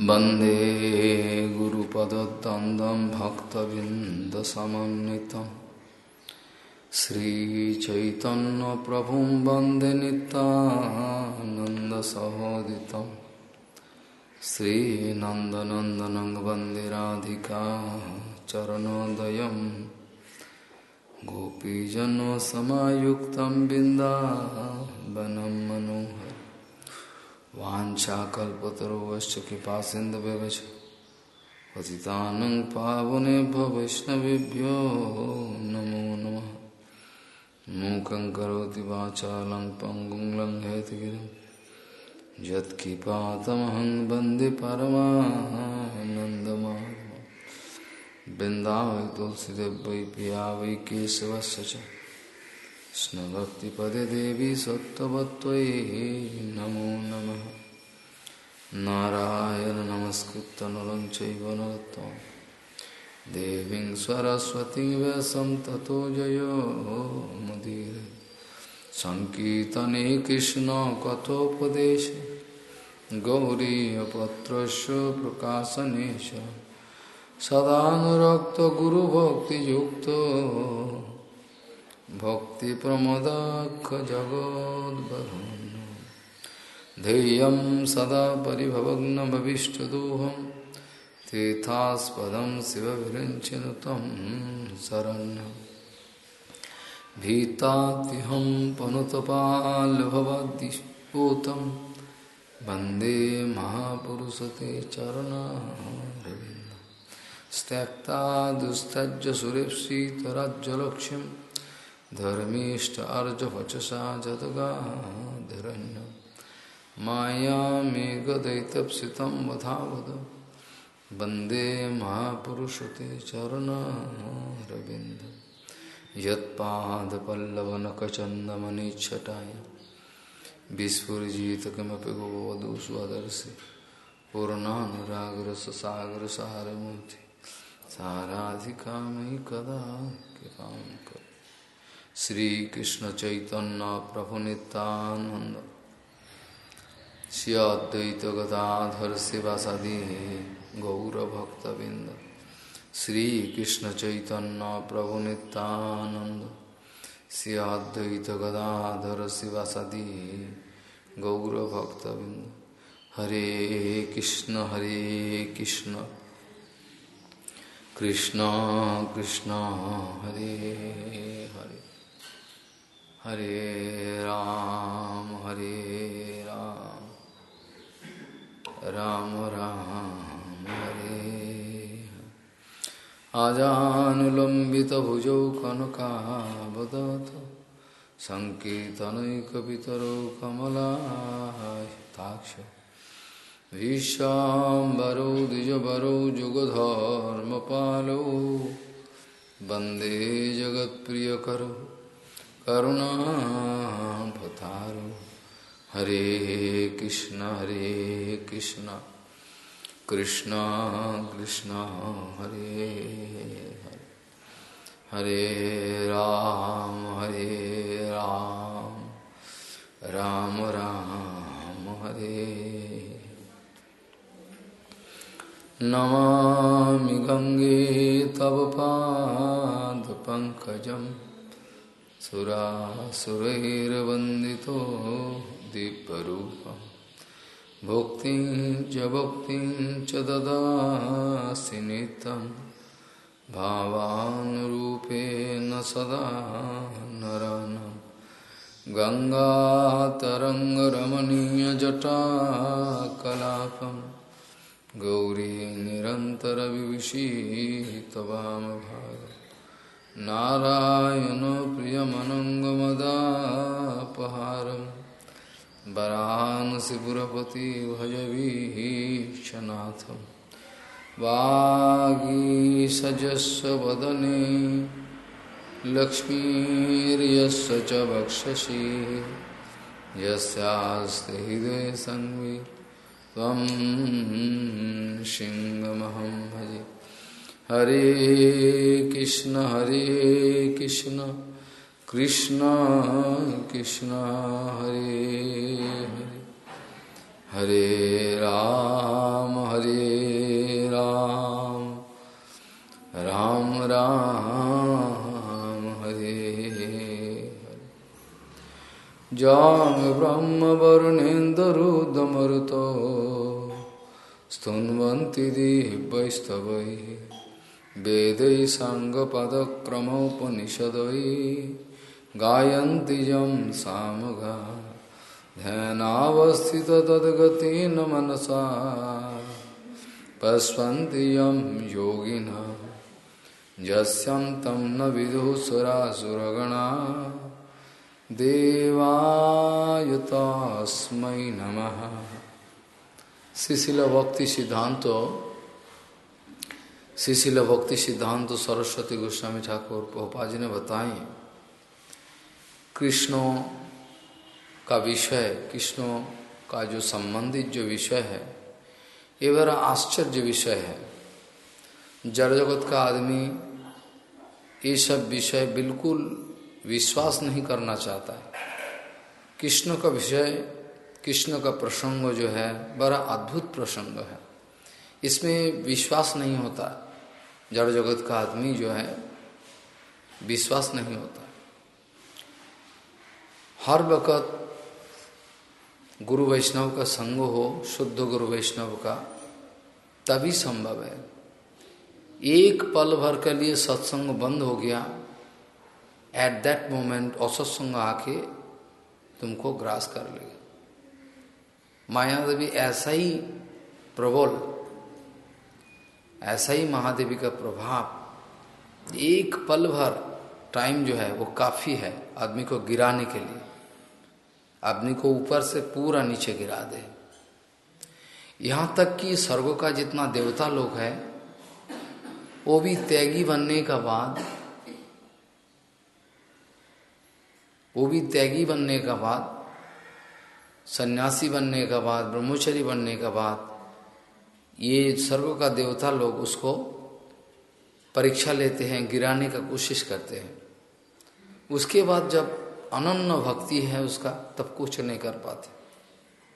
वंदे गुरुपदद्वन्द्वं भक्तबिन्दसमन्वितं श्रीचैतन्यप्रभुं वंदे नितानन्दसहोदितं श्रीनन्दनन्दनं वंदे राधिका चरणोदयं। गोपीजनसमायुक्तं बिन्दावनं मनोहर वाछाकल्पतरुश्च कृपा सिंधु पतितानं पावनेभ्यो वैष्णवेभ्यो नमो नमः। मूकं करोति वाचालं पङ्गुं लङ्घयतिगिरिं बिन्दावै तुलसीदेव वै पिया वै केशवस्य कृष्णभक्तिपदे देवी सत्त्ववत्त्वयि नमो नमः। नारायण नमस्कृत्य नरं चैव नरोत्तमं देवीं सरस्वतीं व्यासं ततो जयो मुदीर। सङ्कीर्तने कृष्णकथोपदेशे गौरीयपत्रस्य प्रकाशने च सदानुरक्तगुरुभक्तियुक्तो भक्तिप्रमदाखजगोद्वरुन् ध्येयं सदा परिभवग्नभविष्टदोहं तीर्थास्पदं शिवविरञ्चनु तं शरण्यं भीतात्यहं पनुतपाल्भवद्दिपूतं वंदे महापुरुषते चरणारविन्दं। त्यक्ता दुस्तज्य धर्मीष्ट अर्ज़ वचसा जदगाधरण्य मायामेघदैतप्सितं वधावद। वंदे महापुरुषते चरणरविन्द यत्पादपल्लवनखचन्दमनिच्छटाय विस्फुरिजित किमपि गोवधू स्वदर्शि। पूर्णानुरागरससागरसारमूर्ति। साराधिका मयि कदा कृपां कर श्रीकृष्ण चैतन्य प्रभु नित्यानंद श्रीअद्वैत गदाधर शिवासादि गौरभक्तबिंद श्रीकृष्ण चैतन्य प्रभु नित्यानंद श्रीअद्वैत गदाधर शिवासादि गौरभक्तबिंद हरे कृष्ण हरे कृष्ण। कृष्ण कृष्ण, हरे। हरे राम हरे राम। राम राम, हरे आजानुलम्बितभुजौ कनकावदत सङ्कीर्तनैकपितरौ कमलाताक्ष विश्वाम्बरौ, द्विजबरौ, जुगधर्मपालौ। वंदे जगत्प्रियकरौ। करुणाभतारो हरे कृष्ण हरे कृष्ण। कृष्ण कृष्ण, हरे हरे। हरे राम हरे राम। राम राम, हरे। नमामि गङ्गे तव पादपङ्कजम् सुरासुरैर्वन्दितो दीपरूपं भुक्तिं च भुक्तिं च ददासि नित्यं। भावानुरूपेण सदा नरानं गङ्गातरङ्गरमणीयजटाकलापं गौरी निरन्तरविविशी तवामभाग नारायण प्रियमनङ्गमदापहारं वरानसिपुरपति भजवीशनाथं वागीसजस्व वदने लक्ष्मीर्यस्य च वक्षसि यस्यास्ति हृदयसन्वि त्वं भजे। हरे कृष्ण हरे कृष्ण कृष्ण कृष्ण, हरे हरे। हरे राम हरे राम राम राम, हरे हरे। जाम ब्रह्म वरुणेन्दरुदमरुतो स्तुन्वन्ति दिवैस्तवैः वेदै साङ्गपदक्रमोपनिषदै गायन्ति यं सामगा ध्यानावस्थित तद्गतेन मनसा पश्वन्ति यं योगिना यस्यं तं न विदुसुरासुरगणा देवाय तस्मै नमः। शिशिल भक्ति सिद्धांत शिशिल भक्ति सिद्धांत सरस्वती गोस्वामी ठाकुर पोपा जी ने बताए कृष्णों का विषय, कृष्णों का जो संबंधित जो विषय है, ये बड़ा आश्चर्य विषय है। जड़ जगत का आदमी ये सब विषय बिल्कुल विश्वास नहीं करना चाहता है। कृष्ण का विषय, कृष्ण का प्रसंग जो है, बड़ा अद्भुत प्रसंग है। इसमें विश्वास नहीं होता। जड़ जगत का आदमी जो है, विश्वास नहीं होता। हर वक़्त गुरु वैष्णव का संग हो, शुद्ध गुरु वैष्णव का, तभी संभव है। एक पल भर के लिए सत्संग बंद हो गया एट दैट मोमेंट असत्संग आके तुमको ग्रास कर लेगा। माया देवी ऐसा ही प्रबल ऐसा ही महादेवी का प्रभाव, एक पल भर टाइम जो है वो काफ़ी है आदमी को गिराने के लिए। आदमी को ऊपर से पूरा नीचे गिरा दे। यहाँ तक कि स्वर्ग का जितना देवता लोग है, वो भी त्यागी बनने का बाद, वो भी त्यागी बनने का बाद, सन्यासी बनने का बाद, ब्रह्मचरी बनने का बाद ये सर्व का देवता लोग उसको परीक्षा लेते हैं, गिराने का कोशिश करते हैं। उसके बाद जब अनन्न भक्ति है उसका, तब कुछ नहीं कर पाते।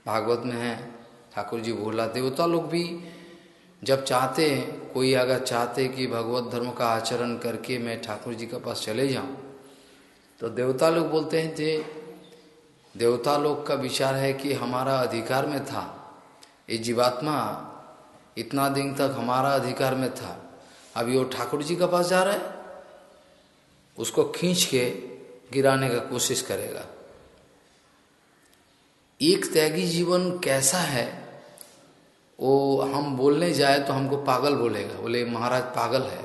भागवत में है, ठाकुर जी बोला देवता लोग भी जब चाहते हैं, कोई अगर चाहते कि भगवत धर्म का आचरण करके मैं ठाकुर जी के पास चले जाऊँ तो देवता लोग बोलते हैं थे देवता लोग का विचार है कि हमारा अधिकार में था। ये जीवात्मा इतना दिन तक हमारा अधिकार में था। अभी वो ठाकुर जी के पास जा रहा है, उसको खींच के गिराने का कोशिश करेगा। एक त्यागी जीवन कैसा है, वो हम बोलने जाए तो हमको पागल बोलेगा, बोले, महाराज, पागल है।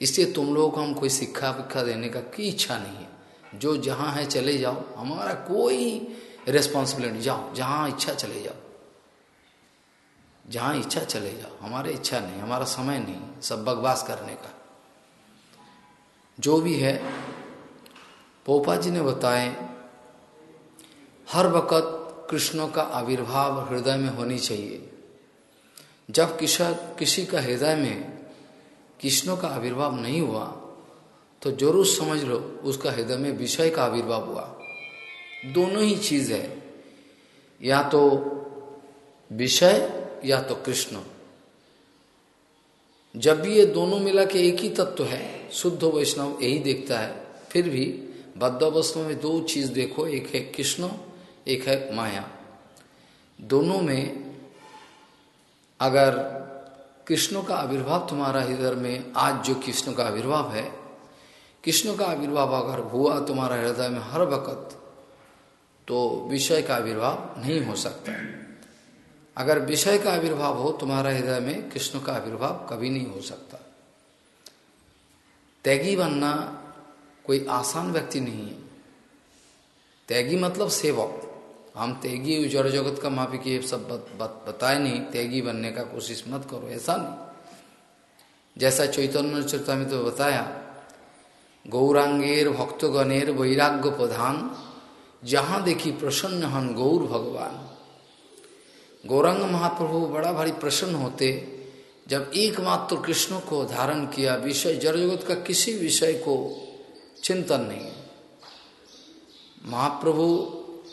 इसलिए तुम लोगों को हम कोई शिक्षा विक्षा देने का की इच्छा नहीं है। जो जहाँ है चले जाओ, हमारा कोई रेस्पॉन्सिबिलिटी जाओ, जहाँ इच्छा चले जाओ। जहाँ इच्छा चले जाओ हमारे इच्छा नहीं, हमारा समय नहीं, सब बकवास करने का। जो भी है, पोपा जी ने बताए, हर वक़्त कृष्णों का आविर्भाव हृदय में होनी चाहिए। जब किसा, किसी का हृदय में कृष्णों का आविर्भाव नहीं हुआ तो ज़रूर समझ लो, उसका हृदय में विषय का आविर्भाव हुआ। दोनों ही चीज़ है। या तो विषय या तो कृष्ण। जब भी ये दोनों मिला के एक ही तत्व है, शुद्ध वैष्णव यही देखता है, फिर भी बद्ध अवस्था में दो चीज़ देखो, एक है कृष्ण, एक है माया। दोनों में अगर कृष्ण का आविर्भाव तुम्हारा हृदय में, आज जो कृष्ण का आविर्भाव है, कृष्ण का आविर्भाव अगर हुआ तुम्हारा हृदय में हर वक्त तो विषय का आविर्भाव नहीं हो सकता। अगर विषय का आविर्भाव हो तुम्हारा हृदय में कृष्ण का आविर्भाव कभी नहीं हो सकता। त्यागी बनना कोई आसान व्यक्ति नहीं है। त्यागी मतलब सेवक। हम त्यागी जड़ जगत का माफ़ी की सब बत, बत, बताए नहीं। त्यागी बनने का कोशिश मत करो ऐसा नहीं। जैसा चैतन्य चरता में तो बताया गौरांगेर भक्तगणेर वैराग्य प्रधान जहाँ देखी प्रसन्न हन गौर भगवान। गौरांग महाप्रभु बड़ा भारी प्रसन्न होते, जब एकमात्र कृष्ण को धारण किया, विषय जड़ का किसी विषय को चिंतन नहीं। महाप्रभु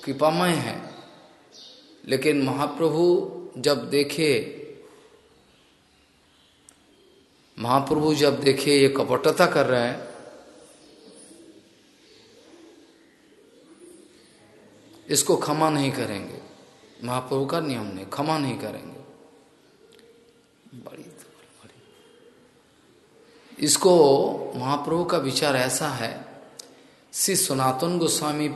कृपामय है, लेकिन महाप्रभु जब देखे, महाप्रभु जब देखे, ये कपटता कर रहे हैं, इसको क्षमा नहीं करेंगे। महाप्रभु का नियम नहीं, क्षमा नहीं करेंगे। बड़ी बड़ी। इसको महाप्रभु का विचार ऐसा है, श्री सनातन गोस्वामी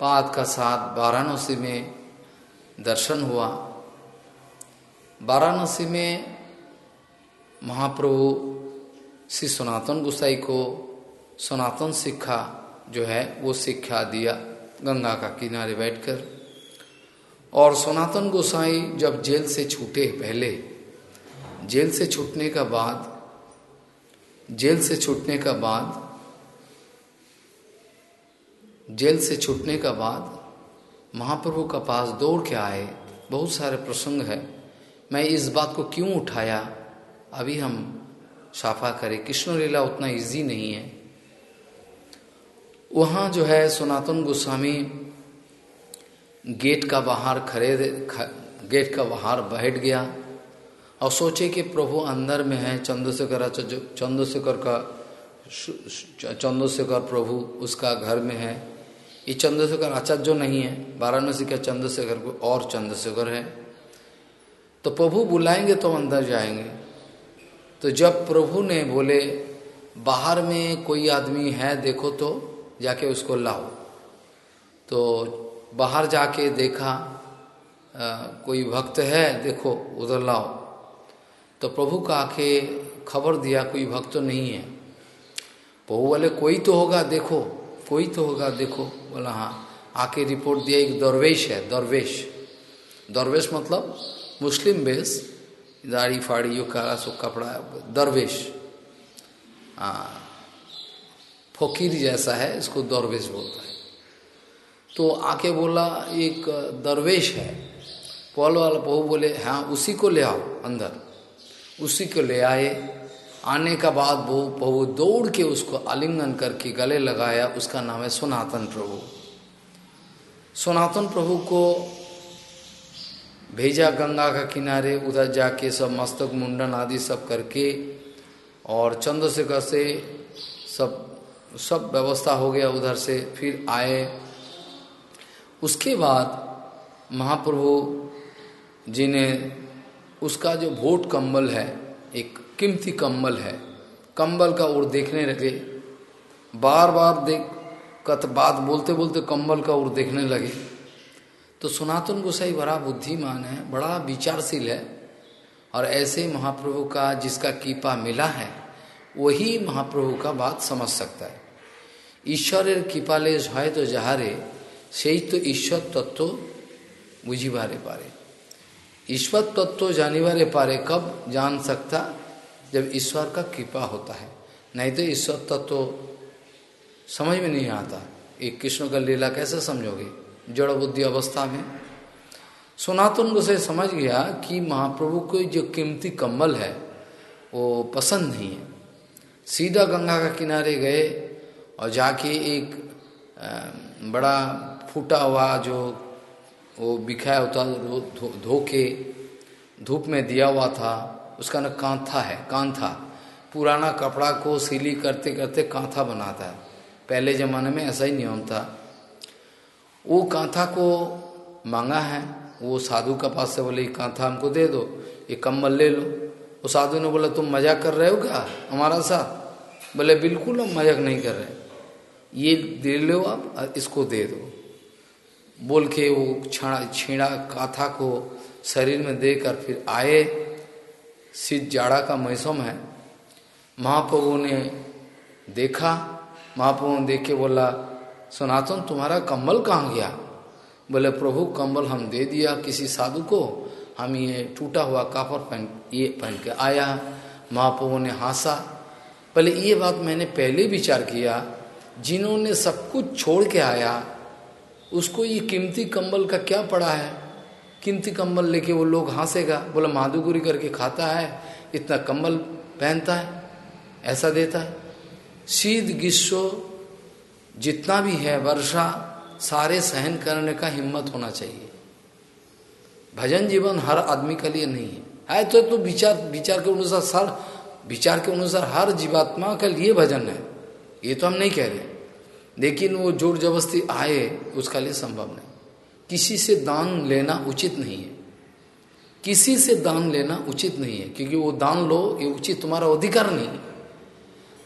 पाद का साथ वाराणसी में दर्शन हुआ। वाराणसी में महाप्रभु श्री सनातन गोसाई को सनातन शिक्षा जो है, वो शिक्षा दिया, गंगा का किनारे बैठकर। और सनातन गोसाई जब जेल से छूटे पहले, जेल से छूटने का बाद, जेल से छूटने का बाद, जेल से छूटने का बाद, महाप्रभु का पास दौड़ के आए, बहुत सारे प्रसंग है। मैं इस बात को क्यों उठाया? अभी हम साफा करें कृष्ण लीला उतना इजी नहीं है। वहाँ जो है सनातन गोस्वामी गेट का बाहर खड़े गेट का बाहर बैठ गया और सोचे कि प्रभु अंदर में है, चंद्रशेखर चंद्रशेखर का चंद्रशेखर प्रभु उसका घर में है। ये चंद्रशेखर आचार्य नहीं है, वाराणसी का चंद्रशेखर को और चंद्रशेखर है। तो प्रभु बुलाएँगे तो अंदर जाएँगे। तो जब प्रभु ने बोले, बाहर में कोई आदमी है, देखो तो जाके उसको लाओ। तो बाहर जाके देखा आ, कोई भक्त है देखो उधर लाओ। तो प्रभु का आके खबर दिया कोई भक्त तो नहीं है। प्रभु बोले कोई तो होगा देखो कोई तो होगा देखो। बोला हाँ। आके रिपोर्ट दिया एक दरवेश है दरवेश। दरवेश मतलब मुस्लिम बेस दाढ़ी फाड़ी जो काला सो कपड़ा दरवेश। हाँ फकीर जैसा है इसको दरवेश बोलता है। तो आके बोला, एक दरवेश है। पौल वाला बहू बोले हाँ उसी को ले आओ अंदर। उसी को ले आए। आने का बाद वो बहू दौड़ के उसको आलिंगन करके गले लगाया। उसका नाम है सनातन प्रभु। सनातन प्रभु को भेजा गंगा का किनारे, उधर जाके सब मस्तक, मुंडन आदि सब करके और चंद्रशेखर से सब सब व्यवस्था हो गया उधर से। फिर आए उसके बाद महाप्रभु जी ने उसका जो भोट कंबल है एक कीमती कंबल है कंबल का ओर देखने लगे बार बार देख कत बात बोलते बोलते कंबल का ओर देखने लगे तो सनातन गोसाई बड़ा बुद्धिमान है बड़ा विचारशील है और ऐसे महाप्रभु का जिसका कीपा मिला है वही महाप्रभु का बात समझ सकता है ঈশ্বরের কৃপালে হয়তো যাহারে সেই তো ঈশ্বর তত্ত্ব বুঝিবারে পারে ईश्वर तत्व जानिवारे पारे कब जान सकता जब ईश्वर का कृपा होता है नहीं तो ईश्वर तत्व समझ में नहीं आता एक कृष्ण का लीला कैसे समझोगे जड़ बुद्धि अवस्था में सनातन को से समझ गया कि महाप्रभु को जो कीमती कम्बल है वो पसंद नहीं है सीधा गंगा का किनारे गए और जाके एक बड़ा फूटा हुआ जो वो बिखाया होता धो के धूप में दिया हुआ था, उसका ना कांथा है, कांथा। पुराना कपड़ा को सीली करते करते कांथा बनाता है। पहले जमाने में ऐसा ही नियम था। वो कांथा को मांगा है, वो साधु का पास से बोले कांथा हमको दे दो, ये कम्बल ले लो। वो साधु ने बोला, तुम मज़ाक कर रहे हो क्या हमारा साथ? बोले, बिल्कुल हम मज़ाक नहीं कर रहे। ये दे लो आप, इसको दे दो। बोल के वो छाड़ा छीड़ा काथा को शरीर में देकर फिर आए। शीत जाड़ा का मौसम है। महाप्रभु ने देखा। महाप्रभु ने देख के बोला, सनातन, तुम्हारा कंबल कहाँ गया? बोले, प्रभु, कंबल हम दे दिया किसी साधु को। हम ये टूटा हुआ कापड़ पहन, ये पहन के आया। महाप्रभु ने हंसा। पहले ये बात मैंने पहले विचार किया। जिन्होंने सब कुछ छोड़ के आया उसको ये कीमती कंबल का क्या पड़ा है? कीमती कंबल लेके वो लोग हंसेगा बोला माधुगुरी करके खाता है इतना कंबल पहनता है ऐसा देता है। शीत ग्रीष्म जितना भी है वर्षा सारे सहन करने का हिम्मत होना चाहिए। भजन जीवन हर आदमी के लिए नहीं है। है तो, तो विचार विचार के अनुसार सर विचार के अनुसार हर जीवात्मा के लिए भजन है। ये तो हम नहीं कह रहे। लेकिन वो ज़ोर जबरस्ती आए, उसका लिए संभव नहीं। किसी से दान लेना उचित नहीं है। किसी से दान लेना उचित नहीं है, क्योंकि वो दान लो, ये उचित तुम्हारा अधिकार नहीं है।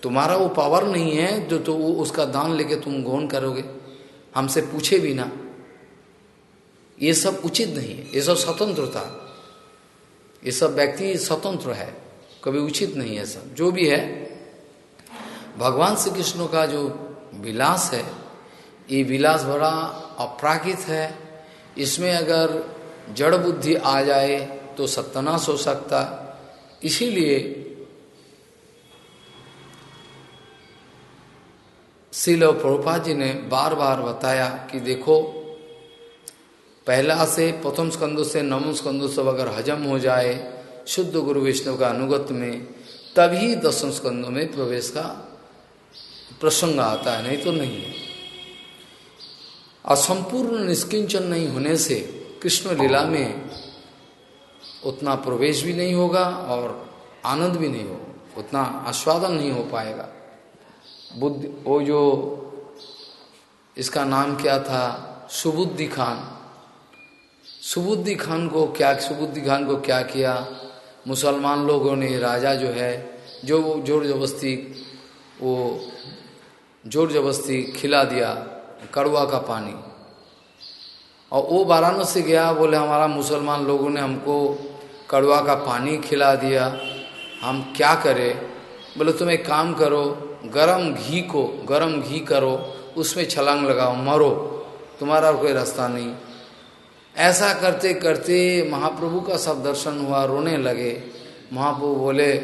तुम्हारा वो पावर नहीं है, जो तो वो उसका दान लेके तुम गौन करोगे। हमसे पूछे भी ना। ये सब उचित नहीं है। ये सब स्वतंत्रता। ये सब व्यक्ति स्वतंत्र है। कभी उचित नहीं है सब। जो भी है, भगवान श्री कृष्ण का जो विलास है। ये विलास बड़ा अपराकित है। इसमें अगर जड़ बुद्धि आ जाए तो सत्यानाश हो सकता। इसीलिए श्रील प्रभुपा जी ने बार बार बताया कि देखो, पहला से प्रथम स्कंदों से नवम स्कंदों से अगर हजम हो जाए, शुद्ध गुरु विष्णु का अनुगत में, तभी दसम स्कंदों में प्रवेश का प्रसंग आता है, नहीं तो नहीं है। असंपूर्ण निष्किंचन नहीं होने से कृष्ण लीला में उतना प्रवेश भी नहीं होगा और आनंद भी नहीं हो उतना आस्वादन नहीं हो पाएगा। बुद्धि, वो जो इसका नाम क्या था? सुबुद्धि खान। सुबुद्धि खान को क्या, सुबुद्धि खान को क्या किया? मुसलमान लोगों ने, राजा जो है, जो ज़ोर जबरस्ती वो ज़ोर जबरस्ती खिला दिया कड़वा का पानी। और वो वाराणसी गया, बोले, हमारा मुसलमान लोगों ने हमको कड़वा का पानी खिला दिया। हम क्या करें? बोले, तुम एक काम करो, गरम घी को, गरम घी करो, उसमें छलांग लगाओ, मरो, तुम्हारा कोई रास्ता नहीं। ऐसा करते करते महाप्रभु का सब दर्शन हुआ, रोने लगे। महाप्रभु बोले,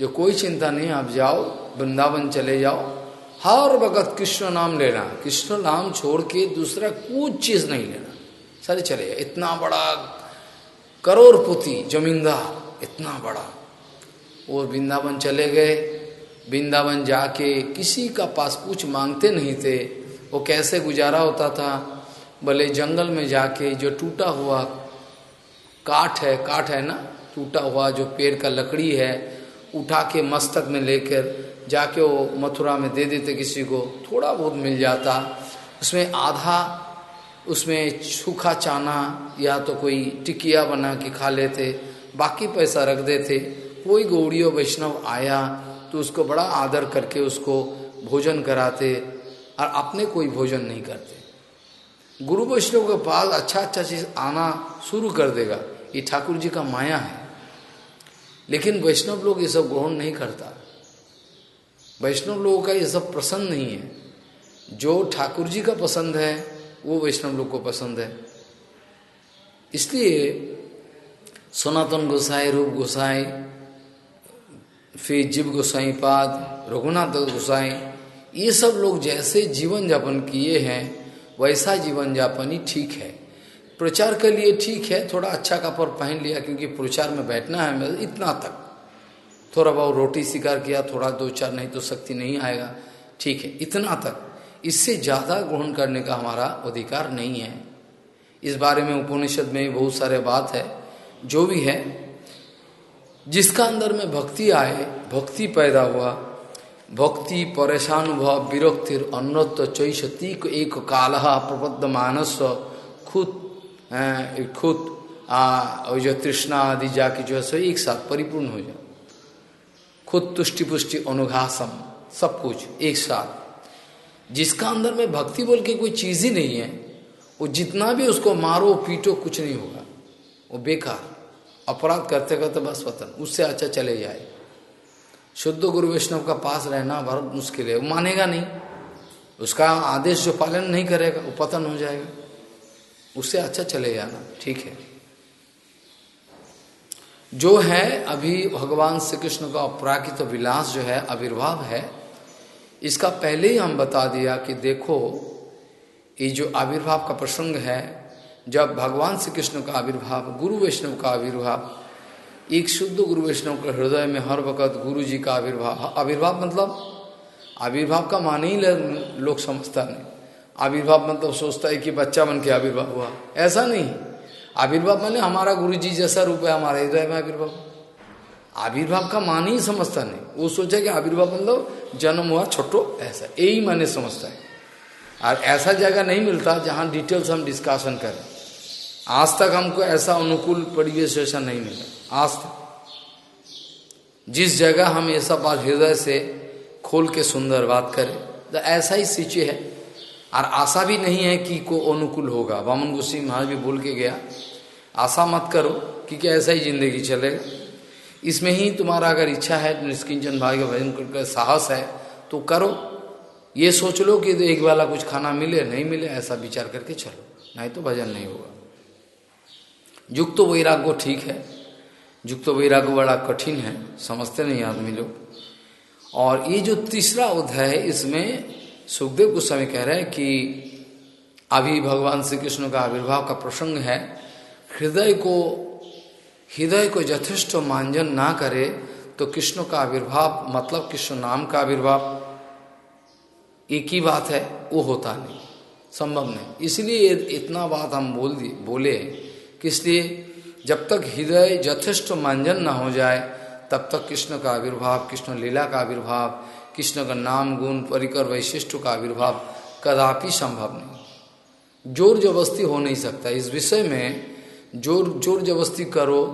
जो कोई चिंता नहीं, आप जाओ, वृंदावन चले जाओ हर वक्त कृष्ण नाम लेना। कृष्ण नाम छोड़ के दूसरा कुछ चीज़ नहीं लेना। सारे चले इतना बड़ा करोड़पति, जमींदार, इतना बड़ा। वो वृंदावन चले गए। वृंदावन जाके किसी का पास कुछ मांगते नहीं थे। वो कैसे गुजारा होता था? भले जंगल में जाके जो टूटा हुआ काठ है काठ है ना? टूटा हुआ जो पेड़ का लकड़ी है, उठा के मस्तक में लेकर जाके वो मथुरा में दे देते किसी को, थोड़ा बहुत मिल जाता। उसमें आधा, उसमें सूखा चाना या तो कोई टिकिया बना के खा लेते, बाकी पैसा रख देते। कोई गौड़ियों वैष्णव आया तो उसको बड़ा आदर करके उसको भोजन कराते, और अपने कोई भोजन नहीं करते। गुरु वैष्णव के पास अच्छा अच्छा चीज़ आना शुरू कर देगा। ये ठाकुर जी का माया है। लेकिन वैष्णव लोग ये सब ग्रहण नहीं करता। वैष्णव लोगों का ये सब पसंद नहीं है। जो ठाकुर जी का पसंद है, वो वैष्णव लोग को पसंद है। इसलिए सनातन गोसाई, रूप गोसाई, फिर जीव गोसाई, पाद, रघुनाथ गोसाई, ये सब लोग जैसे जीवन यापन किए हैं, वैसा जीवन यापन ही ठीक है। प्रचार के लिए ठीक है, थोड़ा अच्छा कपड़ पहन लिया, क्योंकि प्रचार में बैठना है, इतना तक। थोड़ा बहुत रोटी शिकार किया, थोड़ा दो चार, नहीं तो शक्ति नहीं आएगा। ठीक है, इतना तक। इससे ज़्यादा ग्रहण करने का हमारा अधिकार नहीं है। इस बारे में उपनिषद में बहुत सारे बात है, जो भी है। जिसका अंदर में भक्ति आए, भक्ति पैदा हुआ, भक्ति परेशानुभव विरक्तिर अन्नत्व चैषती एक काल प्रबद्ध मानस, खुद खुद, आ जो तृष्णा आदि जाके जो है सो एक साथ परिपूर्ण हो जाए। खुद तुष्टि पुष्टि अनुघासम, सब कुछ एक साथ। जिसका अंदर में भक्ति बोल के कोई चीज़ ही नहीं है, वो जितना भी उसको मारो, पीटो, कुछ नहीं होगा। वो बेकार। अपराध करते करते बस पतन उससे अच्छा चले जाए। शुद्ध गुरु वैष्णव का पास रहना बहुत मुश्किल है। वो मानेगा नहीं। उसका आदेश जो पालन नहीं करेगा, वो पतन हो जाएगा। उससे अच्छा चले जाना, ठीक है। जो है, अभी भगवान श्री कृष्ण का अपराकित तो विलास जो है, आविर्भाव है। इसका पहले ही हम बता दिया कि देखो, ये जो आविर्भाव का प्रसंग है, जब भगवान श्री कृष्ण का आविर्भाव, गुरु वैष्णव का आविर्भाव, एक शुद्ध गुरु वैष्णव के हृदय में हर वक्त गुरु जी का आविर्भाव आविर्भाव मतलब आविर्भाव का मान ही लोग समझता नहीं। आविर्भाव मतलब सोचता है कि बच्चा बन के आविर्भाव हुआ। ऐसा नहीं। आविर्भाव माने हमारा गुरु जी जैसा रूप है, हमारा हृदय में आविर्भाव। आविर्भाव का मान ही समझता नहीं। वो सोचा कि आविर्भाव मतलब जन्म हुआ, छोटो, ऐसा। यही माने समझता है। और ऐसा जगह नहीं मिलता जहाँ डिटेल्स हम डिस्कशन करें। आज तक हमको ऐसा अनुकूल परिवेश ऐसा नहीं मिला। आज तक। जिस जगह हम सब बात हृदय से खोल के सुंदर बात करें तो ऐसा ही सिचे है। और आशा भी नहीं है कि को अनुकूल होगा। वामन गुस्सी महाराज भी बोल के गया, आशा मत करो कि क्या ऐसा ही ज़िंदगी चलेगा। इसमें ही तुम्हारा अगर इच्छा है, निष्किंचन भाई का भजन करके साहस है तो करो। ये सोच लो कि तो एक वाला कुछ खाना मिले, नहीं मिले, ऐसा विचार करके चलो। नहीं तो भजन नहीं होगा। युक्त तो वैराग्य ठीक है। युक्त तो वैराग्य बड़ा कठिन है, समझते नहीं आदमी लोग। और ये जो तीसरा अध्याय है, इसमें सुखदेव गोस्वामी कह रहे हैं कि अभी भगवान श्री कृष्ण का आविर्भाव का प्रसंग है, हृदय को हृदय को यथेष्ट मांजन ना करे तो कृष्ण का आविर्भाव मतलब कृष्ण नाम का आविर्भाव, एक ही बात है, वो होता नहीं, संभव नहीं। इसलिए इतना बात हम बोल दिए बोले कि इसलिए जब तक हृदय यथेष्ट मांजन ना हो जाए, तब तक कृष्ण का आविर्भाव, कृष्ण लीला का आविर्भाव कृष्ण का नाम, गुण, परिकर वैशिष्ट का आविर्भाव कदापि संभव नहीं। ज़ोर जबस्ती हो नहीं सकता। इस विषय में ज़ोर ज़ोर जबस्ती करो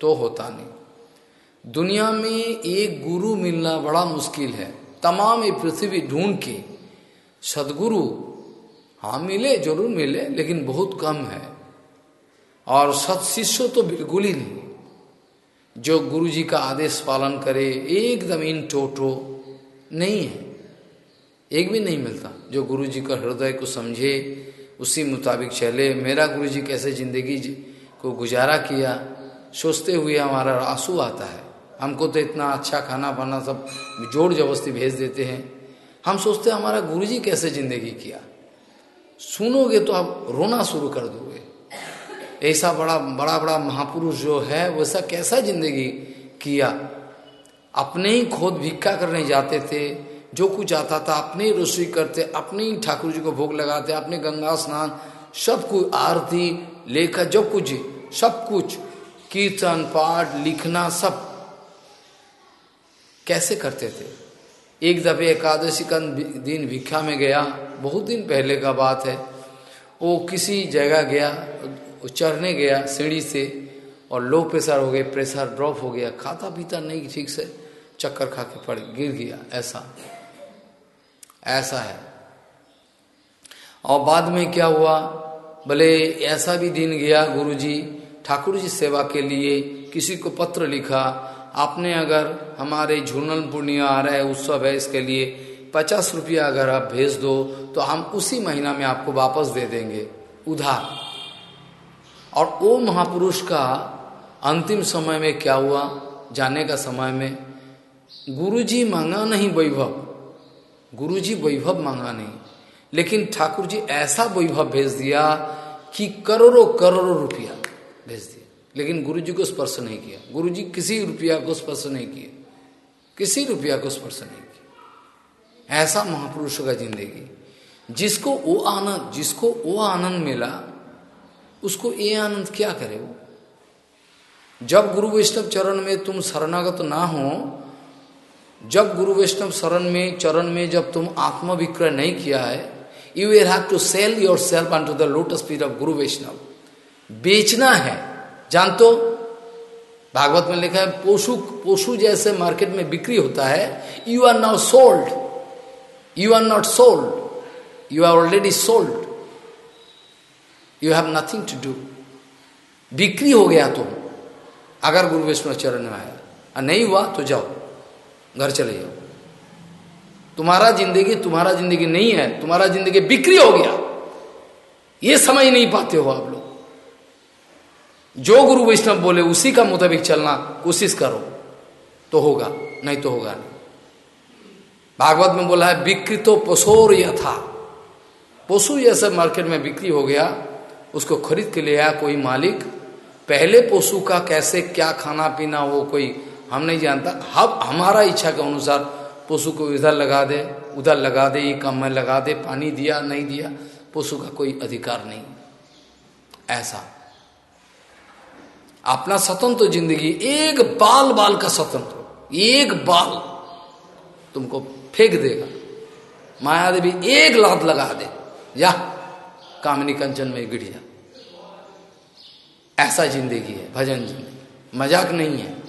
तो होता नहीं। दुनिया में एक गुरु मिलना बड़ा मुश्किल है। तमाम ये पृथ्वी ढूंढ के सदगुरु हाँ मिले, ज़रूर मिले, लेकिन बहुत कम है। और सत शिष्य तो बिल्कुल ही नहीं। जो गुरु जी का आदेश पालन करे, एकदम इन टोटो नहीं है। एक भी नहीं मिलता। जो गुरु जी का हृदय को समझे, उसी मुताबिक चले। मेरा गुरु जी कैसे ज़िंदगी को गुजारा किया? सोचते हुए हमारा आँसू आता है। हमको तो इतना अच्छा खाना पाना सब ज़ोर जबरस्ती भेज देते हैं। हम सोचते हैं, हमारा गुरु जी कैसे ज़िंदगी किया? सुनोगे तो आप रोना शुरू कर दोगे। ऐसा बड़ा बड़ा बड़ा महापुरुष जो है, वैसा कैसा ज़िंदगी किया? अपने ही खोद भिक्खा करने जाते थे, जो कुछ आता था, अपने ही रसोई करते, अपने ही ठाकुर जी को भोग लगाते, अपने गंगा स्नान, सब कुछ, आरती, लेखा, जो कुछ, सब कुछ, कीर्तन, पाठ, लिखना, सब। कैसे करते थे? एक दफे एकादशी का दिन भिक्षा में गया, बहुत दिन पहले का बात है। वो किसी जगह गया चढ़ने गया, सीढ़ी से, और लो प्रेशर हो गए, प्रेशर ड्रॉप हो गया खाता पीता नहीं ठीक से। चक्कर खा के पड़ गिर गया, ऐसा। ऐसा है। और बाद में क्या हुआ? भले ऐसा भी दिन गया गुरुजी, ठाकुर जी सेवा के लिए किसी को पत्र लिखा, आपने अगर हमारे झूनल पूर्णिया आ रहा है, उत्सव है इसके लिए, पचास रुपया अगर आप भेज दो तो हम उसी महीना में आपको वापस दे देंगे, उधार। और वो महापुरुष का अंतिम समय में क्या हुआ? जाने का समय में गुरुजी मांगा नहीं वैभव। गुरुजी वैभव मांगा नहीं। लेकिन ठाकुर जी ऐसा वैभव भेज दिया कि करोड़ों करोड़ों रुपया भेज दिया। लेकिन गुरु जी को स्पर्श नहीं किया। गुरु जी किसी रुपया को स्पर्श नहीं किया किसी रुपया को स्पर्श नहीं किया ऐसा महापुरुषों का ज़िंदगी। जिसको वो आनंद, जिसको वो आनंद मिला, उसको ये आनंद क्या करे वो? जब गुरु वैष्णव चरण में तुम शरणागत ना हो जब गुरु वैष्णव शरण में, चरण में जब तुम आत्मविक्रय नहीं किया है you will have to sell yourself to the lotus feet of guru Vaishnav. बेचना है। जान तो भागवत में लिखा है पोषु पोषु जैसे मार्केट में बिक्री होता है you are now sold you are not sold you are already sold you have nothing to do बिक्री हो गया तुम। अगर गुरु वैष्णव चरण में आया, नहीं हुआ तो जाओ। घर चले जाओ। तुम्हारा ज़िंदगी तुम्हारा ज़िंदगी नहीं है, तुम्हारा ज़िंदगी बिक्री हो गया। ये समझ नहीं पाते हो आप लोग। जो गुरु वैष्णव बोले, उसी का मुताबिक चलना कोशिश करो। तो होगा, नहीं तो होगा नहीं। भागवत में बोला है, बिक्री तो पशोर यथा पशु जैसे मार्केट में बिक्री हो गया, उसको खरीद के ले आया कोई मालिक। पहले पशु का कैसे, क्या खाना पीना वो कोई हम नहीं जानता। हम हमारा इच्छा के अनुसार पशु को इधर लगा दे, उधर लगा दे, ये कम में लगा दे, पानी दिया, नहीं दिया, पशु का कोई अधिकार नहीं। ऐसा। अपना स्वतंत्र ज़िंदगी, एक बाल बाल का स्वतंत्र, एक बाल तुमको फेंक देगा। माया देवी एक लात लगा दे या कामनी कंचन में गिर जा। ऐसा ज़िंदगी है, भजन ज़िंदगी। मज़ाक नहीं है।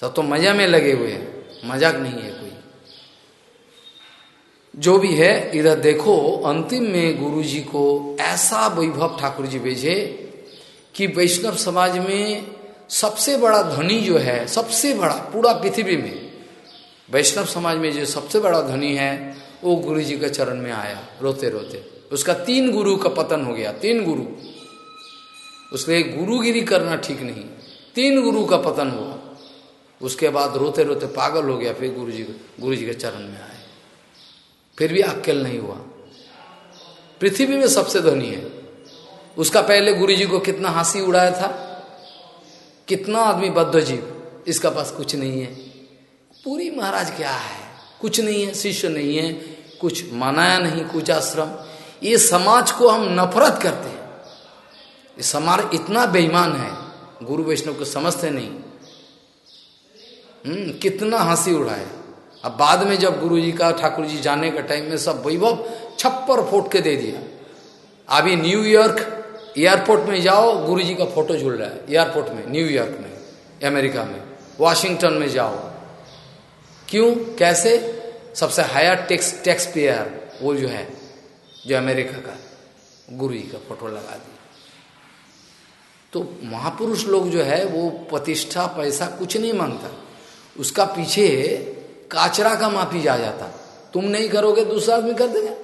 सब तो मज़ा में लगे हुए हैं। मज़ाक नहीं है कोई। जो भी है, इधर देखो, अंतिम में गुरु जी को ऐसा वैभव ठाकुर जी भेजे कि वैष्णव समाज में सबसे बड़ा धनी जो है, सबसे बड़ा, पूरा पृथ्वी में, वैष्णव समाज में जो सबसे बड़ा धनी है, वो गुरु जी के चरण में आया रोते रोते उसका तीन गुरु का पतन हो गया, तीन गुरु। उसके गुरुगिरी करना ठीक नहीं। तीन गुरु का पतन हुआ। उसके बाद रोते रोते पागल हो गया, फिर गुरु जी गुरु जी के चरण में आए। फिर भी अक्केल नहीं हुआ। पृथ्वी में सबसे धनी है। उसका पहले गुरु जी को कितना हँसी उड़ाया था। कितना आदमी बद्ध जीव इसका पास कुछ नहीं है। पूरी महाराज क्या है? कुछ नहीं है, शिष्य नहीं है, कुछ मनाया नहीं, कुछ आश्रम। ये समाज को हम नफरत करते हैं। ये समाज इतना बेईमान है, गुरु वैष्णव को समझते नहीं। हम्म कितना हँसी उड़ाए। अब बाद में जब गुरु जी का ठाकुर जी जाने का टाइम में सब वैभव छप्पर फोट के दे दिया। अभी न्यूयॉर्क एयरपोर्ट में जाओ गुरु जी का फ़ोटो झूल रहा है। एयरपोर्ट में न्यूयॉर्क में अमेरिका में वाशिंगटन में जाओ। क्यों? कैसे? सबसे हायर टैक्स टैक्स पेयर वो जो है, जो अमेरिका का गुरु जी का फ़ोटो लगा दिया। तो महापुरुष लोग जो है, वो प्रतिष्ठा, पैसा कुछ नहीं माँगता। उसका पीछे काचरा का माफ़ी जा जाता। तुम नहीं करोगे, दूसरा आदमी कर देगा।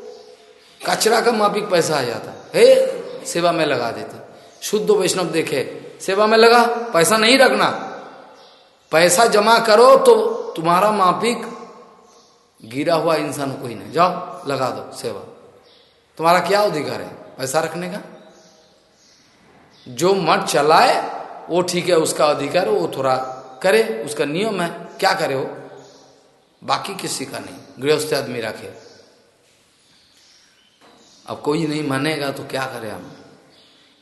कचरा का माफिक पैसा आ जाता। हे, सेवा में लगा देते। शुद्ध वैष्णव देखे, सेवा में लगा, पैसा नहीं रखना। पैसा जमा करो तो तुम्हारा माफिक गिरा हुआ इंसान कोई नहीं। जाओ, लगा दो सेवा। तुम्हारा क्या अधिकार है पैसा रखने का? जो मठ चलाए, वो ठीक है, उसका अधिकार वो थोड़ा करे, उसका नियम है। क्या करे वो बाकी किसी का नहीं। गृहस्थ आदमी रखे। अब कोई नहीं मानेगा तो क्या करें हम?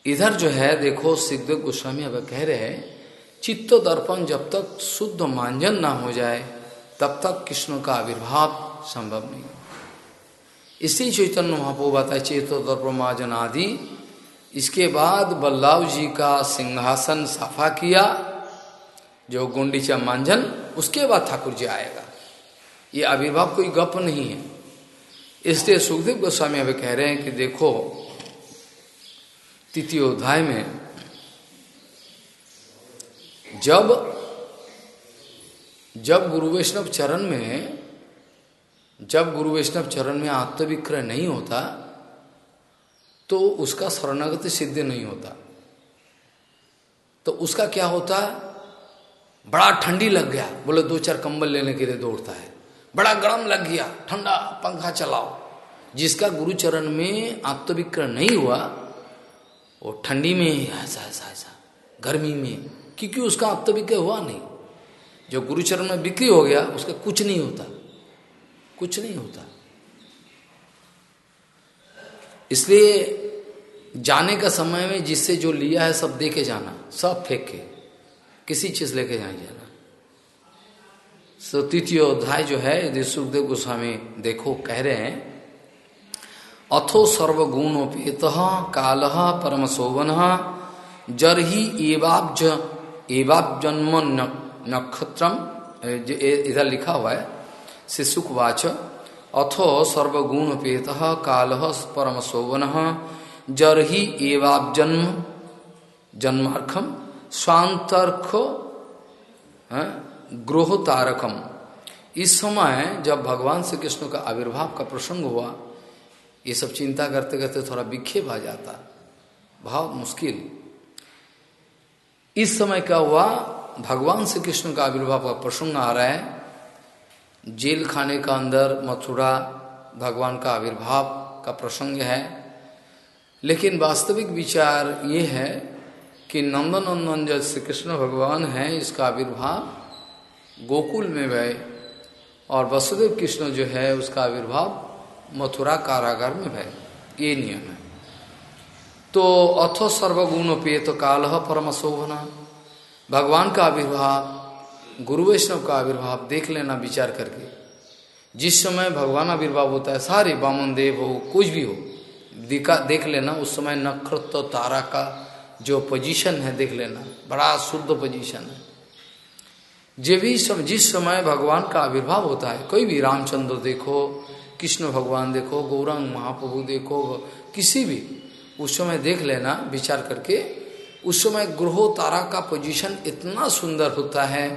इधर जो है, देखो, सिद्ध गोस्वामी अब कह रहे हैं चित्त दर्पण जब तक शुद्ध मांजन ना हो जाए, तब तक कृष्ण का आविर्भाव संभव नहीं। इसी चैतन्य महापो बताए चेतो दर्पण माजन आदि। इसके बाद बल्लाव जी का सिंहासन सफ़ा किया। जो गुंडीचा मांझन उसके बाद ठाकुर जी आएगा। ये आविर्भाव कोई गप नहीं है। इसलिए सुखदेव गोस्वामी अभी कह रहे हैं कि देखो, तृतीय अध्याय में, जब जब गुरु वैष्णव चरण में, जब गुरु वैष्णव चरण में आत्मविक्रय नहीं होता तो उसका शरणागति सिद्ध नहीं होता। तो उसका क्या होता? है बड़ा ठंडी लग गया। बोले, दो चार कंबल लेने के लिए दौड़ता है। बड़ा गर्म लग गया। ठंडा पंखा चलाओ। जिसका गुरुचरण में आत्मविक्रय तो नहीं हुआ, वो ठंडी में ऐसा ऐसा ऐसा, गर्मी में, क्योंकि उसका आत्मविक्रय तो हुआ नहीं। जो गुरुचरण में बिक्री हो गया, उसका कुछ नहीं होता। कुछ नहीं होता। इसलिए जाने का समय में जिससे जो लिया है, सब दे के जाना, सब फेंक। के किसी चीज़ लेके जाए जाना तो तृतीय अध्याय जो है, यदि सुखदेव गोस्वामी देखो, कह रहे हैं, अथो सर्वगुणोपेत काल परम शोभन जर ही एवाब्ज, एवाब्जन्म नक्षत्रम इधर लिखा हुआ है शिशुकवाच अथो सर्वगुणोपेत काल परम शोभन जर ही एवाब्जन्म जन्मार्खम स्वांतर्ख ग्रोह तारकम इस समय जब भगवान श्री कृष्ण का आविर्भाव का प्रसंग हुआ, ये सब चिंता करते करते थोड़ा विक्षेप आ जाता, भाव मुश्किल। इस समय क्या हुआ, भगवान श्री कृष्ण का आविर्भाव का प्रसंग आ रहा है, जेल खाने का अंदर मथुरा भगवान का आविर्भाव का प्रसंग है, लेकिन वास्तविक विचार ये है कि नंदनंदन जो श्री कृष्ण भगवान है, इसका आविर्भाव गोकुल में भय और वसुदेव कृष्ण जो है, उसका आविर्भाव मथुरा कारागार में भय ये नियम है। तो अथो सर्वगुण पे तो काल परम शोभना। भगवान का आविर्भाव, गुरु वैष्णव का आविर्भाव देख लेना विचार करके। जिस समय भगवान आविर्भाव होता है, सारे बामन देव हो, कुछ भी हो, दिखा, देख लेना, उस समय नक्षत्र, तारा का जो पोजीशन है देख लेना। बड़ा शुद्ध पोजीशन है। जे भी सम, जिस समय भगवान का आविर्भाव होता है कोई भी रामचंद्र देखो कृष्ण भगवान देखो गौरंग महाप्रभु देखो किसी भी उस समय देख लेना विचार करके। उस समय ग्रहो तारा का पोजीशन इतना सुंदर होता है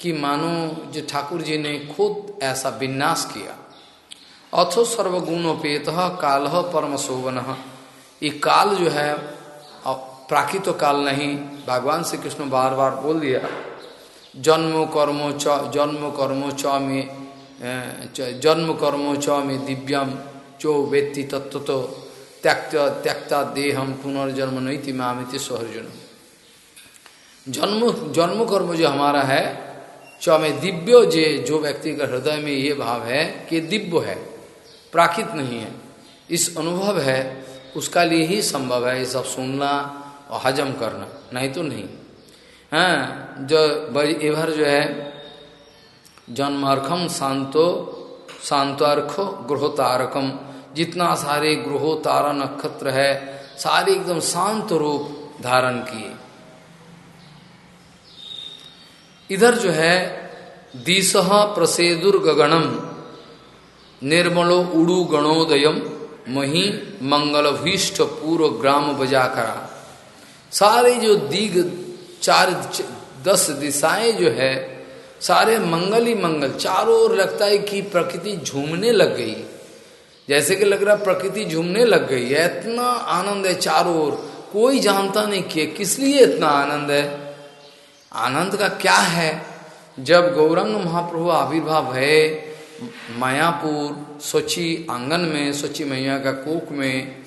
कि मानो जो ठाकुर जी ने खुद ऐसा विन्यास किया। अथो सर्वगुणोपेत काल परम शोभन ये काल जो है प्राकृत तो काल नहीं, भगवान श्री कृष्ण बार बार बोल दिया, जन्म कर्मो च, जन्म कर्मो च में जन्म कर्मो च में दिव्यम चो व्यक्ति तत्व तो त्यक्त, त्यक्ता देहम पुनर्जन्म नहीं थी मामित सहर्जुन जन्म जन्म कर्म जो हमारा है, चौ में दिव्य जे, जो व्यक्ति का हृदय में ये भाव है कि दिव्य है, प्राकृत नहीं है। इस अनुभव है, उसका लिए ही संभव है, ये सब सुनना और हजम करना, नहीं तो नहीं। हाँ जो इधर जो है, जन्मार्खम शांतो, शांतार्ख ग्रहोतारकम। जितना सारे ग्रहो, तारा नक्षत्र है, सारे एकदम शांत रूप धारण किए। इधर जो है, दिश प्रसेदुर गगनम निर्मलो उड़ू गणोदयम, मही मंगलभीष्ट पूर्व ग्राम बजाकरा। सारे जो दीघ चार, दस दिशाएँ जो है, सारे मंगल ही मंगल, चारों ओर लगता है कि प्रकृति झूमने लग गई। जैसे कि लग रहा प्रकृति झूमने लग गई है, इतना आनंद है चारों ओर। कोई जानता नहीं कि किस लिए इतना आनंद है। आनंद का क्या है? जब गौरंग महाप्रभु आविर्भाव है, मायापुर, सोची आँगन में, सोची मैया का कोक में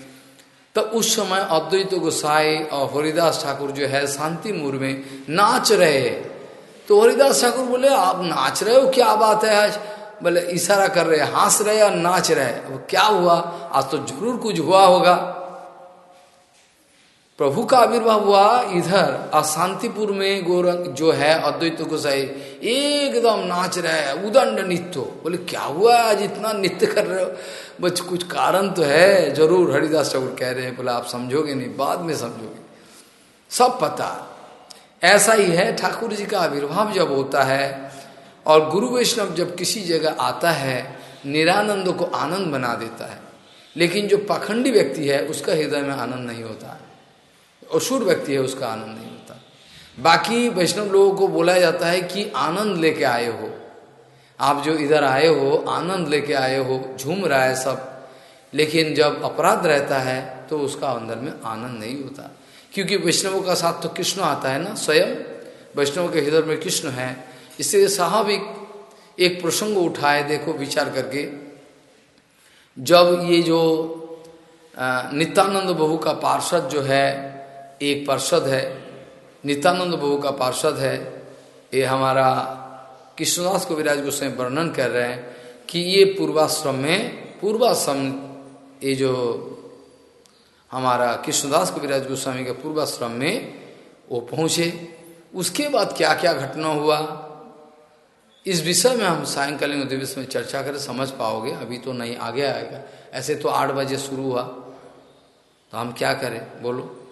तो उस समय अद्वैत गोसाई और हरिदास ठाकुर जो है शांति मूर में नाच रहे तो हरिदास ठाकुर बोले, आप नाच रहे हो? क्या बात है? आज बोले, इशारा कर रहे हंस रहे और नाच रहे अब क्या हुआ? आज तो ज़रूर कुछ हुआ होगा। प्रभु का आविर्भाव हुआ इधर, अशांतिपुर में गोरंग जो है, अद्वैत गोसाई एकदम नाच रहे है, उदंड नित्य। बोले, क्या हुआ? आज इतना नित्य कर रहे हो? बच कुछ कारण तो है। ज़रूर हरिदास ठाकुर कह रहे हैं, बोले, आप समझोगे नहीं, बाद में समझोगे। सब पता। ऐसा ही है, ठाकुर जी का आविर्भाव जब होता है और गुरु वैष्णव जब किसी जगह आता है, निरानंद को आनंद बना देता है। लेकिन जो पाखंडी व्यक्ति है, उसका हृदय में आनंद नहीं होता। है असुर व्यक्ति है, उसका आनंद नहीं होता। बाकी वैष्णव लोगों को बोला जाता है कि आनंद लेके आए हो। आप जो इधर आए हो, आनंद लेके आए हो, झूम रहा है सब, लेकिन जब अपराध रहता है तो उसका अंदर में आनंद नहीं होता। क्योंकि वैष्णवों का साथ तो कृष्ण आता है ना, स्वयं। वैष्णव के हृदय में कृष्ण है। इसलिए स्वाभाविक एक प्रसंग उठाए, देखो, विचार करके। जब ये जो नित्यानंद बहू का पार्षद जो है एक पार्षद है, नित्यानंद बहू का पार्षद है। ये हमारा कृष्णदास को विराज गोस्वामी वर्णन कर रहे हैं कि ये पूर्वाश्रम में, पूर्वाश्रम, ये जो हमारा कृष्णदास को विराज गोस्वामी के पूर्वाश्रम में वो पहुँचे। उसके बाद क्या क्या घटना हुआ? इस विषय में हम सायंकालीन दिवस में चर्चा करें समझ पाओगे। अभी तो नहीं, आगे आएगा। ऐसे तो आठ बजे शुरू हुआ। तो हम क्या करें? बोलो।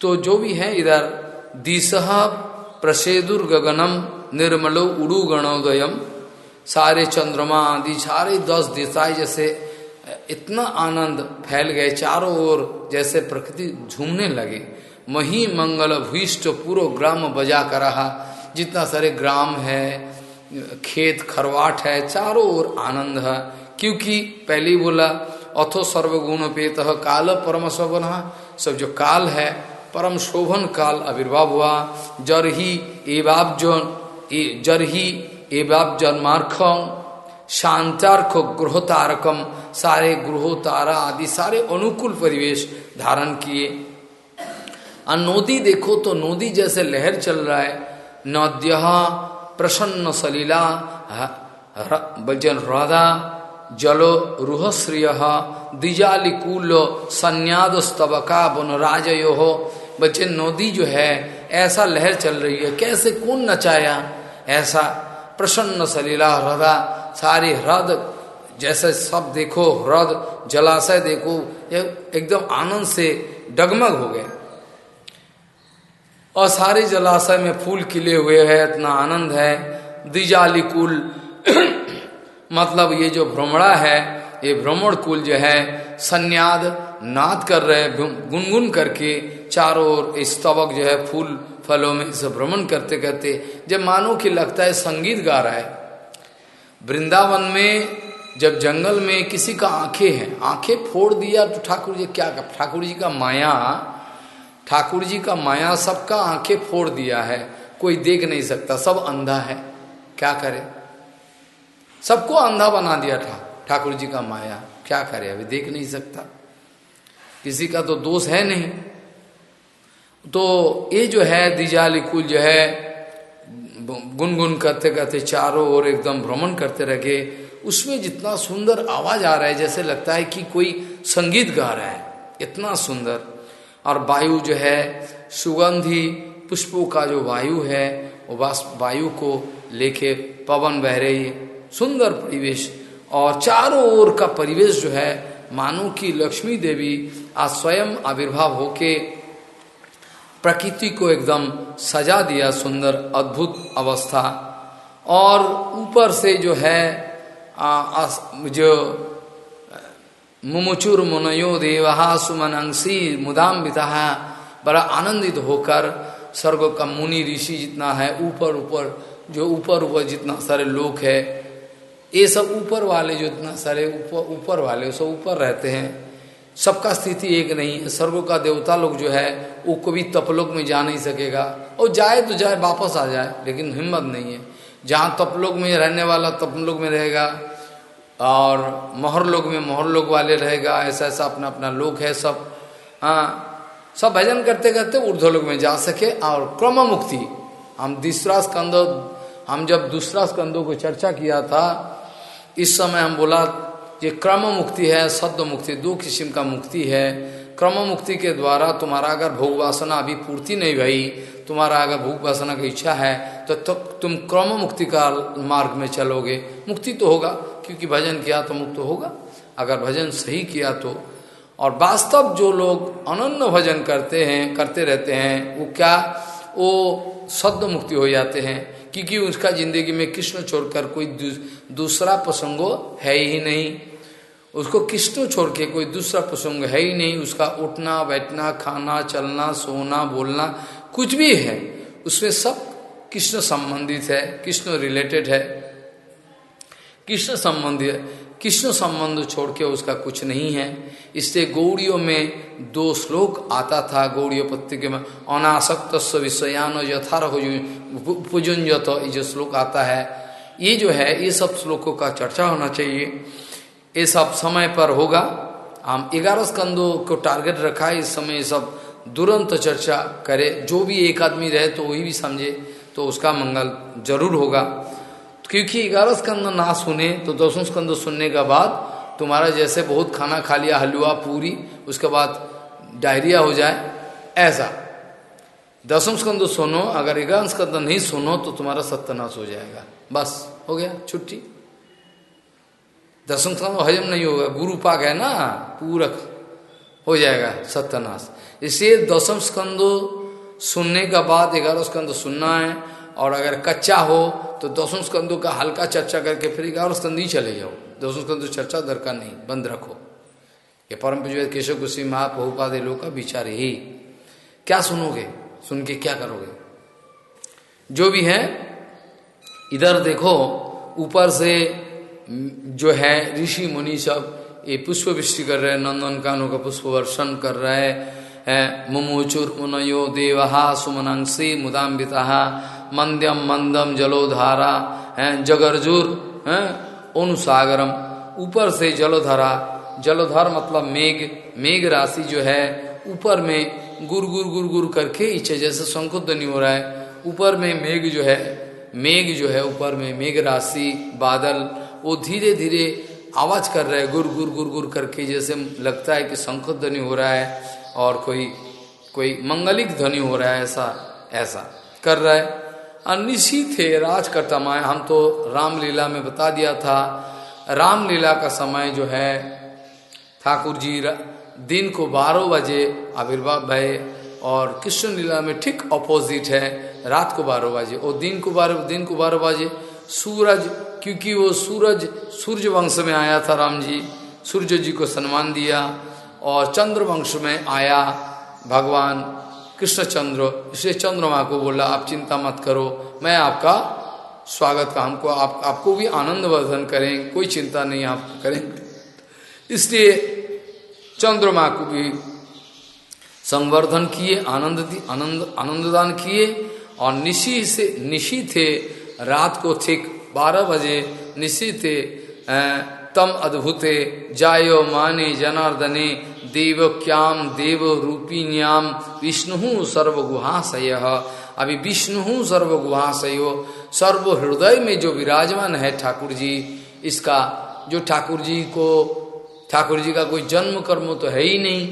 तो जो भी है इधर दिश प्रसेदुर गगनम निर्मलो उड़ू गणोदयम सारे चंद्रमा आदि, सारे दस दिशाएँ जैसे, इतना आनंद फैल गए चारों ओर, जैसे प्रकृति झूमने लगे। मही मंगल भूष्ट पूर्व ग्राम बजा कर रहा जितना सारे ग्राम है, खेत खरवाट है, चारों ओर आनंद है। क्योंकि पहले बोला, अथो सर्वगुण पेत काल परम सब जो काल है परम शोभन काल आविर्भाव हुआ। जर ही एवाब जर ही एवाब जन्मार्खम शांतार्ख ग्रह तारकम सारे ग्रह तारा आदि, सारे अनुकूल परिवेश धारण किए। और नदी देखो तो नदी जैसे लहर चल रहा है। नद्य प्रसन्न सलीला बजन राधा, जलो रुहश्रिय दिजालिकूल संन्याद स्तबका वन राजयो हो बच्चे नदी जो है, ऐसा लहर चल रही है, कैसे कौन नचाया? ऐसा प्रसन्न सलीला हृदय, सारे ह्रद जैसे सब देखो ह्रद जलाशय देखो, ये एकदम आनंद से डगमग हो गए। और सारे जलाशय में फूल खिले हुए हैं, इतना आनंद है। दिजाली कुल मतलब ये जो भ्रमणा है, ये भ्रमण कुल जो है, संन्याद नाद कर रहे गुनगुन करके चारों ओर स्तवक जो है फूल फलों में इसे भ्रमण करते करते जब मानो कि लगता है संगीत गा रहा है। वृंदावन में, जब जंगल में किसी का आँखें हैं, आँखें फोड़ दिया तो ठाकुर जी क्या ठाकुर जी का माया, ठाकुर जी का माया सबका आँखें फोड़ दिया है, कोई देख नहीं सकता, सब अंधा है, क्या करे? सबको अंधा बना दिया था, ठाकुर जी का माया, क्या करे? अभी देख नहीं सकता। किसी का तो दोष है नहीं। तो ये जो है दिजाली कुल जो है, गुनगुन करते करते चारों ओर एकदम भ्रमण करते रहे उसमें जितना सुंदर आवाज़ आ रहा है, जैसे लगता है कि कोई संगीत गा रहा है, इतना सुंदर। और वायु जो है, सुगंधी पुष्पों का जो वायु है, वो बस वायु को लेके पवन बह रही है। सुंदर परिवेश। और चारों ओर का परिवेश जो है, मानो की लक्ष्मी देवी आज स्वयं आविर्भाव होके प्रकृति को एकदम सजा दिया सुंदर अद्भुत अवस्था। और ऊपर से जो है आ, आ, जो मुमुचुर मुनयो देवहा अंशी मुदाम बिता बड़ा आनंदित होकर स्वर्ग का मुनि ऋषि जितना है ऊपर ऊपर जो ऊपर ऊपर जितना सारे लोग है ये सब ऊपर वाले जो इतना सारे ऊपर ऊपर वाले सब ऊपर रहते हैं। सबका स्थिति एक नहीं, स्वर्ग का देवता लोग जो है, वो कभी तपलोक में जा नहीं सकेगा। और जाए तो जाए, वापस आ जाए, लेकिन हिम्मत नहीं है। जहाँ तपलोक में रहने वाला तपलोक में रहेगा, और मोहर लोग में मोहर लोग वाले रहेगा ऐसा ऐसा अपना अपना लोग है सब। हाँ सब भजन करते करते ऊर्ध लोग में जा सके, और क्रम मुक्ति हम दूसरा स्कंद, हम जब दूसरा स्कंदों को चर्चा किया था, इस समय हम बोला ये क्रम मुक्ति है सद्य मुक्ति दो किस्म का मुक्ति है। क्रम मुक्ति के द्वारा तुम्हारा अगर भोग वासना अभी पूर्ति नहीं भई तुम्हारा अगर भोग वासना की इच्छा है तो, तो तुम क्रम मुक्ति का मार्ग में चलोगे। मुक्ति तो होगा क्योंकि भजन किया तो मुक्त होगा। अगर भजन सही किया तो। और वास्तव जो लोग अनन्न भजन करते हैं करते रहते हैं वो क्या? वो सद्य मुक्ति हो जाते हैं क्योंकि उसका ज़िंदगी में कृष्ण छोड़कर कोई दूसरा प्रसंगो है ही नहीं। उसको कृष्ण छोड़ के कोई दूसरा प्रसंग है ही नहीं। उसका उठना, बैठना, खाना, चलना, सोना, बोलना, कुछ भी है। उसमें सब कृष्ण संबंधित है कृष्ण रिलेटेड है। कृष्ण संबंधी है। कृष्ण संबंध छोड़ के उसका कुछ नहीं है। इससे गौड़ियों में दो श्लोक आता था गौड़ियों पत्रिके में। अनासक्त विषयान यथारह ये जो श्लोक आता है, ये जो है, ये सब श्लोकों का चर्चा होना चाहिए। ये सब समय पर होगा। हम ग्यारह स्कंदों को टारगेट रखा है। इस समय ये सब दुरंत चर्चा करे। जो भी एक आदमी रहे तो वही भी समझे तो उसका मंगल ज़रूर होगा। क्योंकि ग्यारह स्कंद ना सुने तो दसों स्कंद सुनने के बाद तुम्हारा जैसे बहुत खाना खा लिया, हलवा, पूरी, उसके बाद डायरिया हो जाए, ऐसा। दसम स्कंद सुनो, अगर ग्यारह स्कंद नहीं सुनो तो तुम्हारा सत्यानाश हो जाएगा। बस, हो गया, छुट्टी। दसम स्कंद हजम नहीं होगा, गुरु पाक है ना, पूरक, हो जाएगा सत्यानाश। इसलिए दसम स्कंदो सुनने का बाद ग्यारह स्कंद सुनना है, और अगर कच्चा हो तो दसों स्कंदों का हल्का चर्चा करके फिर ग्यारह स्कंद ही चले जाओ। दसों स्कंद चर्चा दरकार नहीं, बंद रखो। ये परम पूज्य केशव कुशी महाप्रभुपाद लोग का विचार ही क्या सुनोगे? सुन के क्या करोगे? जो भी है, इधर देखो, ऊपर से जो है, ऋषि मुनि सब ये पुष्प वृष्टि कर रहे हैं, नंदन कानों का पुष्प वर्षण कर रहे हैं। मुमुचुर मुनयो देवहा सुमनांशी मुदाम्बिता मंद्यम मंदम जलोधारा, है, जगरजुर, है अनुसागरम ऊपर से जलोधारा, जलोधर मतलब मेघ मेघ राशि जो है, ऊपर में गुर गुर गुर गुर करके इच्छे जैसे नहीं हो रहा है। ऊपर में मेघ जो है, मेघ जो है, ऊपर में मेघ राशि, बादल वो धीरे धीरे आवाज़ कर रहे हैं, गुर गुर गुर गुर करके, जैसे लगता है कि शंख ध्वनि हो रहा है और कोई कोई मंगलिक ध्वनि हो रहा है, ऐसा ऐसा कर रहा है। अनिशी थे राज का तमाय हम तो रामलीला में बता दिया था। रामलीला का समय जो है, ठाकुर जी दिन को बारह बजे आविर्भाव भय और कृष्ण लीला में ठीक अपोजिट है, रात को बारह बजे। और दिन को बारह, दिन को बारह बजे, सूरज क्योंकि वो सूरज सूर्य वंश में आया था राम जी। सूर्य जी को सम्मान दिया और चंद्र वंश में आया भगवान कृष्णचंद्र। इसलिए चंद्रमा को बोला, आप चिंता मत करो, मैं आपका स्वागत का, हमको आप, आपको भी आनंद वर्धन करें, कोई चिंता नहीं आप करें इसलिए चंद्रमा को भी संवर्धन किए, आनंद आनंद, आनंददान किए और निशी से निशी थे, रात को ठीक बारह बजे निशी थे तम अद्भुते, जायो माने जनार्दने, देव क्याम, देव रूपिण्याम, विष्णु सर्वगुहाशय। अभी विष्णु सर्वगुहाशयो सर्व हृदय में जो विराजमान है ठाकुर जी इसका जो ठाकुर जी को ठाकुर जी का कोई जन्म कर्म तो है ही नहीं।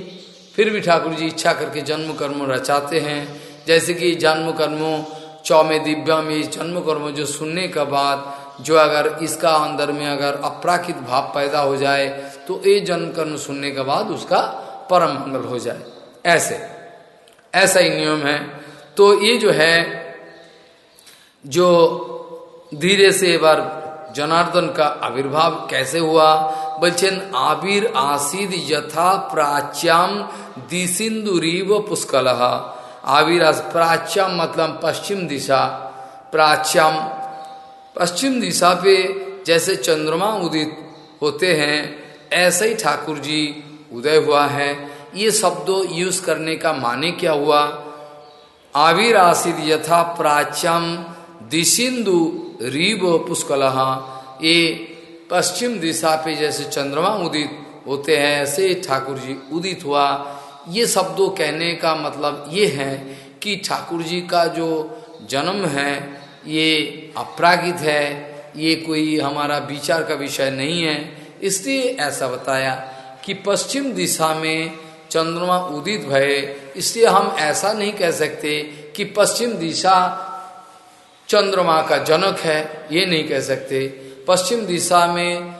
फिर भी ठाकुर जी इच्छा करके जन्म कर्म रचाते हैं। जैसे कि जन्म कर्मों चौमे दिव्या में जन्म कर्म जो सुनने के बाद, जो अगर इसका अंदर में अगर अपराकित भाव पैदा हो जाए तो ये जन्म कर्म सुनने के बाद उसका परम मंगल हो जाए। ऐसे, ऐसा ही नियम है। तो ये जो है, जो धीरे से एक बार जनार्दन का आविर्भाव कैसे हुआ बचन आबिर आसिद यथा प्राच्याम दिसिंदुरीव पुष्कल। आविर प्राच्याम मतलब पश्चिम दिशा, प्राच्याम पश्चिम दिशा पे जैसे चंद्रमा उदित होते हैं, ऐसे ही ठाकुर जी उदय हुआ है। ये शब्दों यूज़ करने का माने क्या हुआ? आविर आसिद यथा प्राच्याम दिशिंदु रीब पुष्कलहा। ये पश्चिम दिशा पे जैसे चंद्रमा उदित होते हैं, ऐसे ठाकुर जी उदित हुआ। ये शब्दों कहने का मतलब ये है कि ठाकुर जी का जो जन्म है, ये अपरागित है, ये कोई हमारा विचार का विषय नहीं है। इसलिए ऐसा बताया कि पश्चिम दिशा में चंद्रमा उदित भय, इसलिए हम ऐसा नहीं कह सकते कि पश्चिम दिशा चंद्रमा का जनक है, ये नहीं कह सकते। पश्चिम दिशा में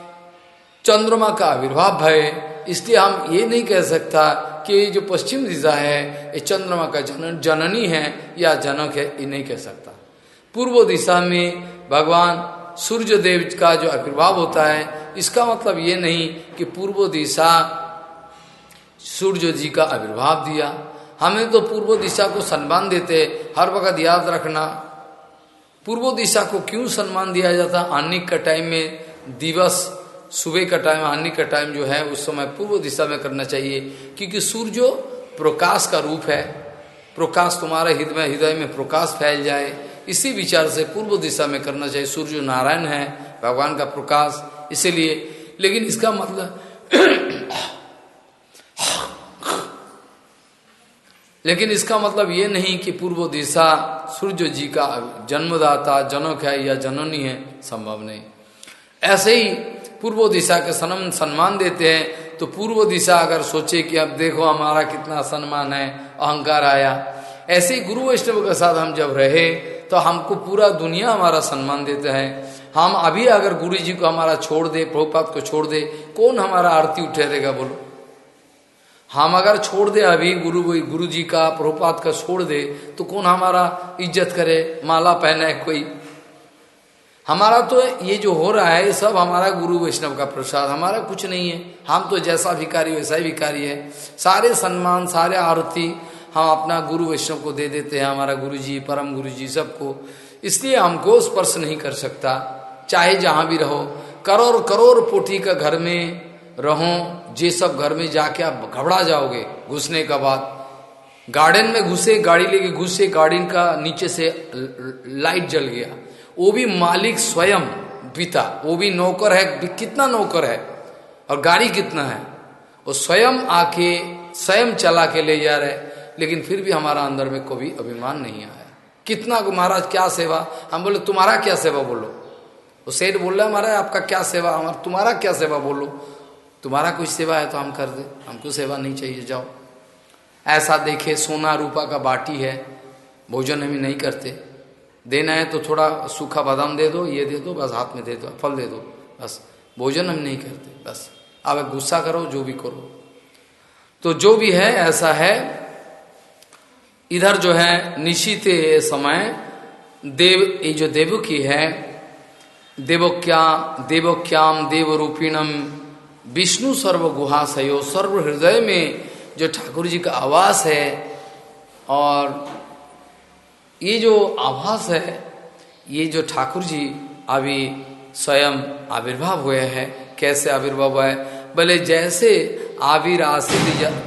चंद्रमा का आविर्भाव है इसलिए हम ये नहीं कह सकता कि जो पश्चिम दिशा है ये चंद्रमा का जन, जननी है या जनक है ये नहीं कह सकता। पूर्व दिशा में भगवान सूर्य देव का जो आविर्भाव होता है इसका मतलब ये नहीं कि पूर्व दिशा सूर्य जी का आविर्भाव दिया। हमें तो पूर्व दिशा को सम्मान देते हर वक्त याद रखना। पूर्व दिशा को क्यों सम्मान दिया जाता? आनिक का टाइम में दिवस सुबह का टाइम आनिक का टाइम जो है, उस समय पूर्व दिशा में करना चाहिए। क्योंकि सूर्य जो प्रकाश का रूप है, प्रकाश तुम्हारे हृदय में हृदय में प्रकाश फैल जाए, इसी विचार से पूर्व दिशा में करना चाहिए। सूर्य नारायण है, भगवान का प्रकाश, इसीलिए। लेकिन इसका मतलब लेकिन इसका मतलब ये नहीं कि पूर्व दिशा सूर्य जी का जन्मदाता, जनक है या जननी है, संभव नहीं। ऐसे ही पूर्व दिशा के सनम सम्मान देते हैं तो पूर्व दिशा अगर सोचे कि अब देखो हमारा कितना सम्मान है, अहंकार आया। ऐसे ही गुरु वैष्णव के साथ हम जब रहे तो हमको पूरा दुनिया हमारा सम्मान देते हैं। हम अभी अगर गुरु जी को हमारा छोड़ दे प्रभुपात को छोड़ दे, कौन हमारा आरती उठेरेगा बोलो? हम अगर छोड़ दे अभी गुरु गुरु जी का प्रभुपात का छोड़ दे तो कौन हमारा इज़्ज़त करे, माला पहने कोई हमारा तो ये जो हो रहा है, ये सब हमारा गुरु वैष्णव का प्रसाद, हमारा कुछ नहीं है। हम तो जैसा भिकारी वैसा ही भिकारी है। सारे सम्मान, सारे आरती हम अपना गुरु वैष्णव को दे देते हैं, हमारा गुरु जी परम गुरु जी सबको। इसलिए हमको स्पर्श नहीं कर सकता, चाहे जहाँ भी रहो। करोड़ करोड़ पोटी का घर में रहो, जे सब घर में जाके आप घबरा जाओगे घुसने का बाद। गार्डन में घुसे, गाड़ी लेके घुसे, गार्डन का नीचे से लाइट जल गया। वो भी मालिक स्वयं पिता वो भी नौकर है कितना नौकर है और गाड़ी कितना है, वो स्वयं आके, स्वयं चला के ले जा रहे, लेकिन फिर भी हमारा अंदर में कभी अभिमान नहीं आया। कितना महाराज, क्या सेवा? हम बोले, तुम्हारा क्या सेवा बोलो? वो सेठ बोल रहा हमारा आपका क्या सेवा? हमारा तुम्हारा क्या सेवा बोलो? तुम्हारा कुछ सेवा है तो हम कर दे, हमको सेवा नहीं चाहिए, जाओ। ऐसा देखे, सोना रूपा का बाटी है, भोजन हम नहीं करते। देना है तो थोड़ा सूखा बादाम दे दो, ये दे दो, बस हाथ में दे दो, फल दे दो, बस। भोजन हम नहीं करते, बस। आप गुस्सा करो, जो भी करो। तो जो भी है, ऐसा है। इधर जो है निश्चित समय, देव, ये जो देव की है, देवोक्या, देवोक्याम देव रूपिणम विष्णु सर्व गुहाशयो सर्व हृदय में जो ठाकुर जी का आवास है, और ये जो आभास है, ये जो ठाकुर जी अभी स्वयं आविर्भाव हुए हैं, कैसे आविर्भाव हुआ है? भले जैसे आविर आसिद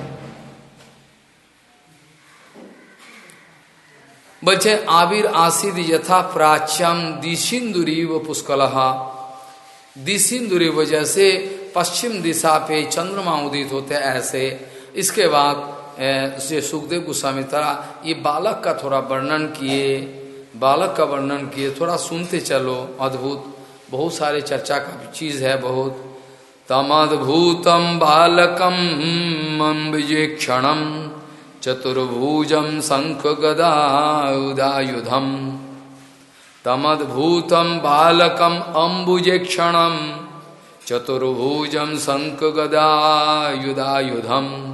बचे आविर आसिद यथा प्राच्यम दिशिंदुरी व पुष्कल। दिशिंदुरी वजह से पश्चिम दिशा पे चंद्रमा उदित होते ऐसे। इसके बाद से सुखदेव गोस्वामी तरह ये बालक का थोड़ा वर्णन किए, बालक का वर्णन किए, थोड़ा सुनते चलो, अद्भुत। बहुत सारे चर्चा का चीज़ है बहुत। तमद्भूतम बालकम विजेक्षणम चतुर्भुजम शंख गदायुधायुधम तमद्भूतम बालकम अम्बुजेक्षणम चतुर्भुजम शंख गदायुधायुधम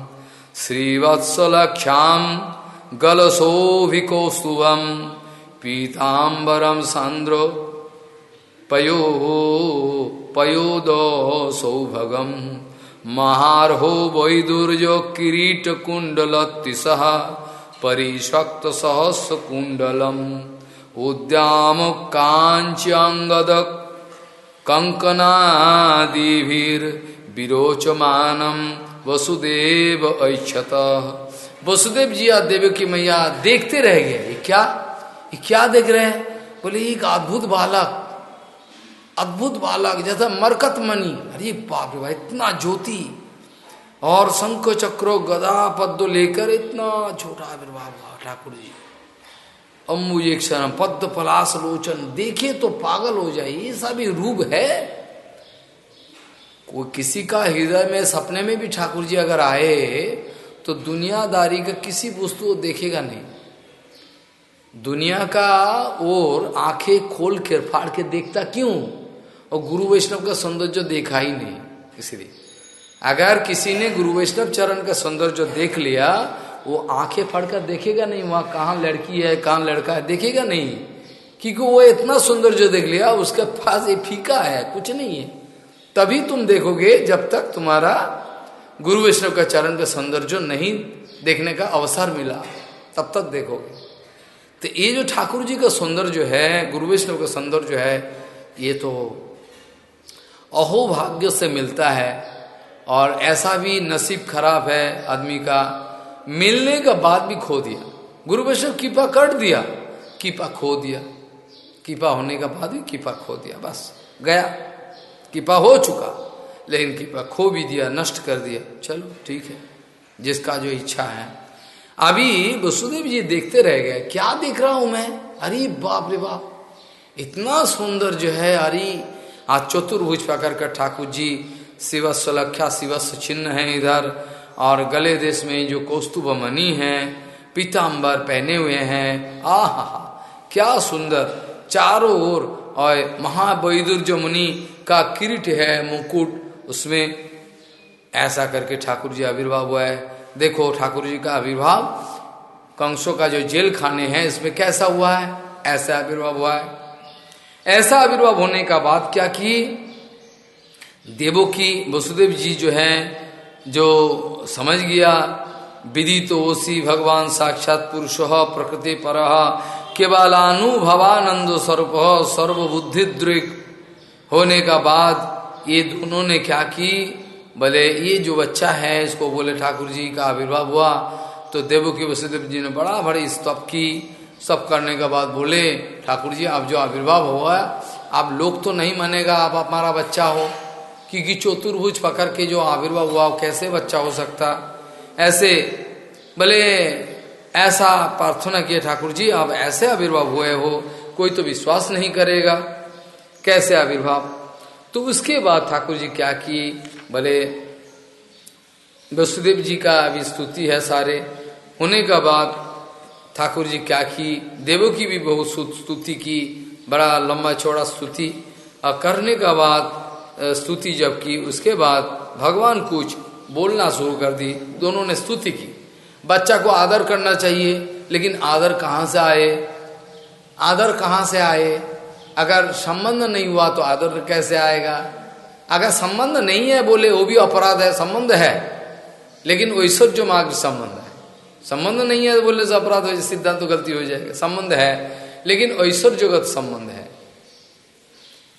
श्रीवत्सलक्षाम गलशोभिकोस्तुवम पीतांबरम सांद्र पयो पयोदो सौभगम महारहो वैदुर्यो किरीट कुंडलतिश परिशक्त सहस्र वसुदेव ऐक्षत वसुदेव जी या देव की मैया देखते रह गए। क्या? ये क्या देख रहे हैं? बोले, एक अद्भुत बालक। अद्भुत बालक, जैसा मरकत मणि। अरे बाप रे भाई इतना ज्योति। और शंख चक्रो, गदा, पद्म लेकर इतना छोटा आविर्भाव ठाकुर जी। अम्बुजेक्षण पद्म, पलाश, लोचन, देखे तो पागल हो जाए ये सभी रूप है। कोई किसी का हृदय में, सपने में भी ठाकुर जी अगर आए तो दुनियादारी का किसी वस्तु को देखेगा नहीं। दुनिया का और आँखें खोल के फाड़ के देखता क्यों? और गुरु वैष्णव का सौंदर्य देखा ही नहीं, इसलिए। अगर किसी ने गुरु वैष्णव चरण का सौंदर्य देख लिया, वो आँखें फाड़कर देखेगा नहीं, वहाँ कहाँ लड़की है, कहाँ लड़का है, देखेगा नहीं। क्योंकि वो इतना सौंदर्य देख लिया, उसके पास ये फीका है, कुछ नहीं है। तभी तुम देखोगे जब तक तुम्हारा गुरु वैष्णव का चरण का सौंदर्य नहीं देखने का अवसर मिला, तब तक देखोगे। तो ये जो ठाकुर जी का सौंदर्य है, गुरु वैष्णव का सौंदर्य है, ये तो अहोभाग्य से मिलता है। और ऐसा भी नसीब खराब है आदमी का, मिलने का बाद भी खो दिया। गुरु वैष्णव कीपा कर दिया, कीपा खो दिया। कीपा होने का बाद भी कीपा खो दिया, बस, गया। कृपा हो चुका, लेकिन कृपा खो भी दिया, नष्ट कर दिया। चलो, ठीक है, जिसका जो इच्छा है। अभी वसुदेव जी देखते रह गए, क्या देख रहा हूँ मैं? अरे बाप रे बाप, इतना सुंदर जो है, अरे, आज चतुर्भुज पकड़ कर ठाकुर जी, शिवस्व लख्या, शिवस्व चिन्ह है इधर, और गले देश में जो कौस्तुभ मणि है पीताम्बर पहने हुए हैं। आह, क्या सुंदर, चारों ओर, और महाबैदुर जो मुनि का किरीट है मुकुट, उसमें ऐसा करके ठाकुर जी आविर्भाव हुआ है। देखो, ठाकुर जी का आविर्भाव, कंसों का जो जेल खाने हैं, इसमें कैसा हुआ है? ऐसा आविर्भाव हुआ है। ऐसा आविर्भाव होने का बाद क्या की? देवों की, वसुदेव जी जो है, जो समझ गया, विधि तो ओसी, भगवान साक्षात पुरुष, प्रकृति पर, केवलानुभवानंद स्वरूप सर्वबुद्धि दृक होने का बाद ये दोनों ने क्या की? बोले ये जो बच्चा है, इसको बोले ठाकुर जी का आविर्भाव हुआ तो देवो की वसुदेव जी ने बड़ा बड़ी स्तप की। सब करने के बाद बोले, ठाकुर जी, आप जो आविर्भाव हुआ, आप लोग तो नहीं मानेगा, आप हमारा बच्चा हो। क्योंकि चतुर्भुज पकड़ के जो आविर्भाव हुआ कैसे बच्चा हो सकता? ऐसे, भले ऐसा प्रार्थना किया, ठाकुर जी, आप ऐसे आविर्भाव हुए हो, कोई तो विश्वास नहीं करेगा। कैसे आविर्भाव? तो उसके बाद ठाकुर जी क्या किए? बोले, वसुदेव जी का अभी स्तुति है सारे। होने का बाद ठाकुर जी क्या की? देवों की भी बहुत स्तुति की, बड़ा लंबा चौड़ा स्तुति। और करने का बाद स्तुति जब की, उसके बाद भगवान कुछ बोलना शुरू कर दी। दोनों ने स्तुति की। बच्चा को आदर करना चाहिए, लेकिन आदर कहाँ से आए? आदर कहाँ से आए? अगर संबंध नहीं हुआ तो आदर कैसे आएगा? अगर संबंध नहीं है, बोले, वो भी अपराध है, संबंध है। लेकिन ऐश्वर्य मार्ग संबंध है। संबंध नहीं है तो बोले से अपराध हो जाए, सिद्धांत तो गलती हो जाएगा। संबंध है, लेकिन ऐश्वर्यगत संबंध है।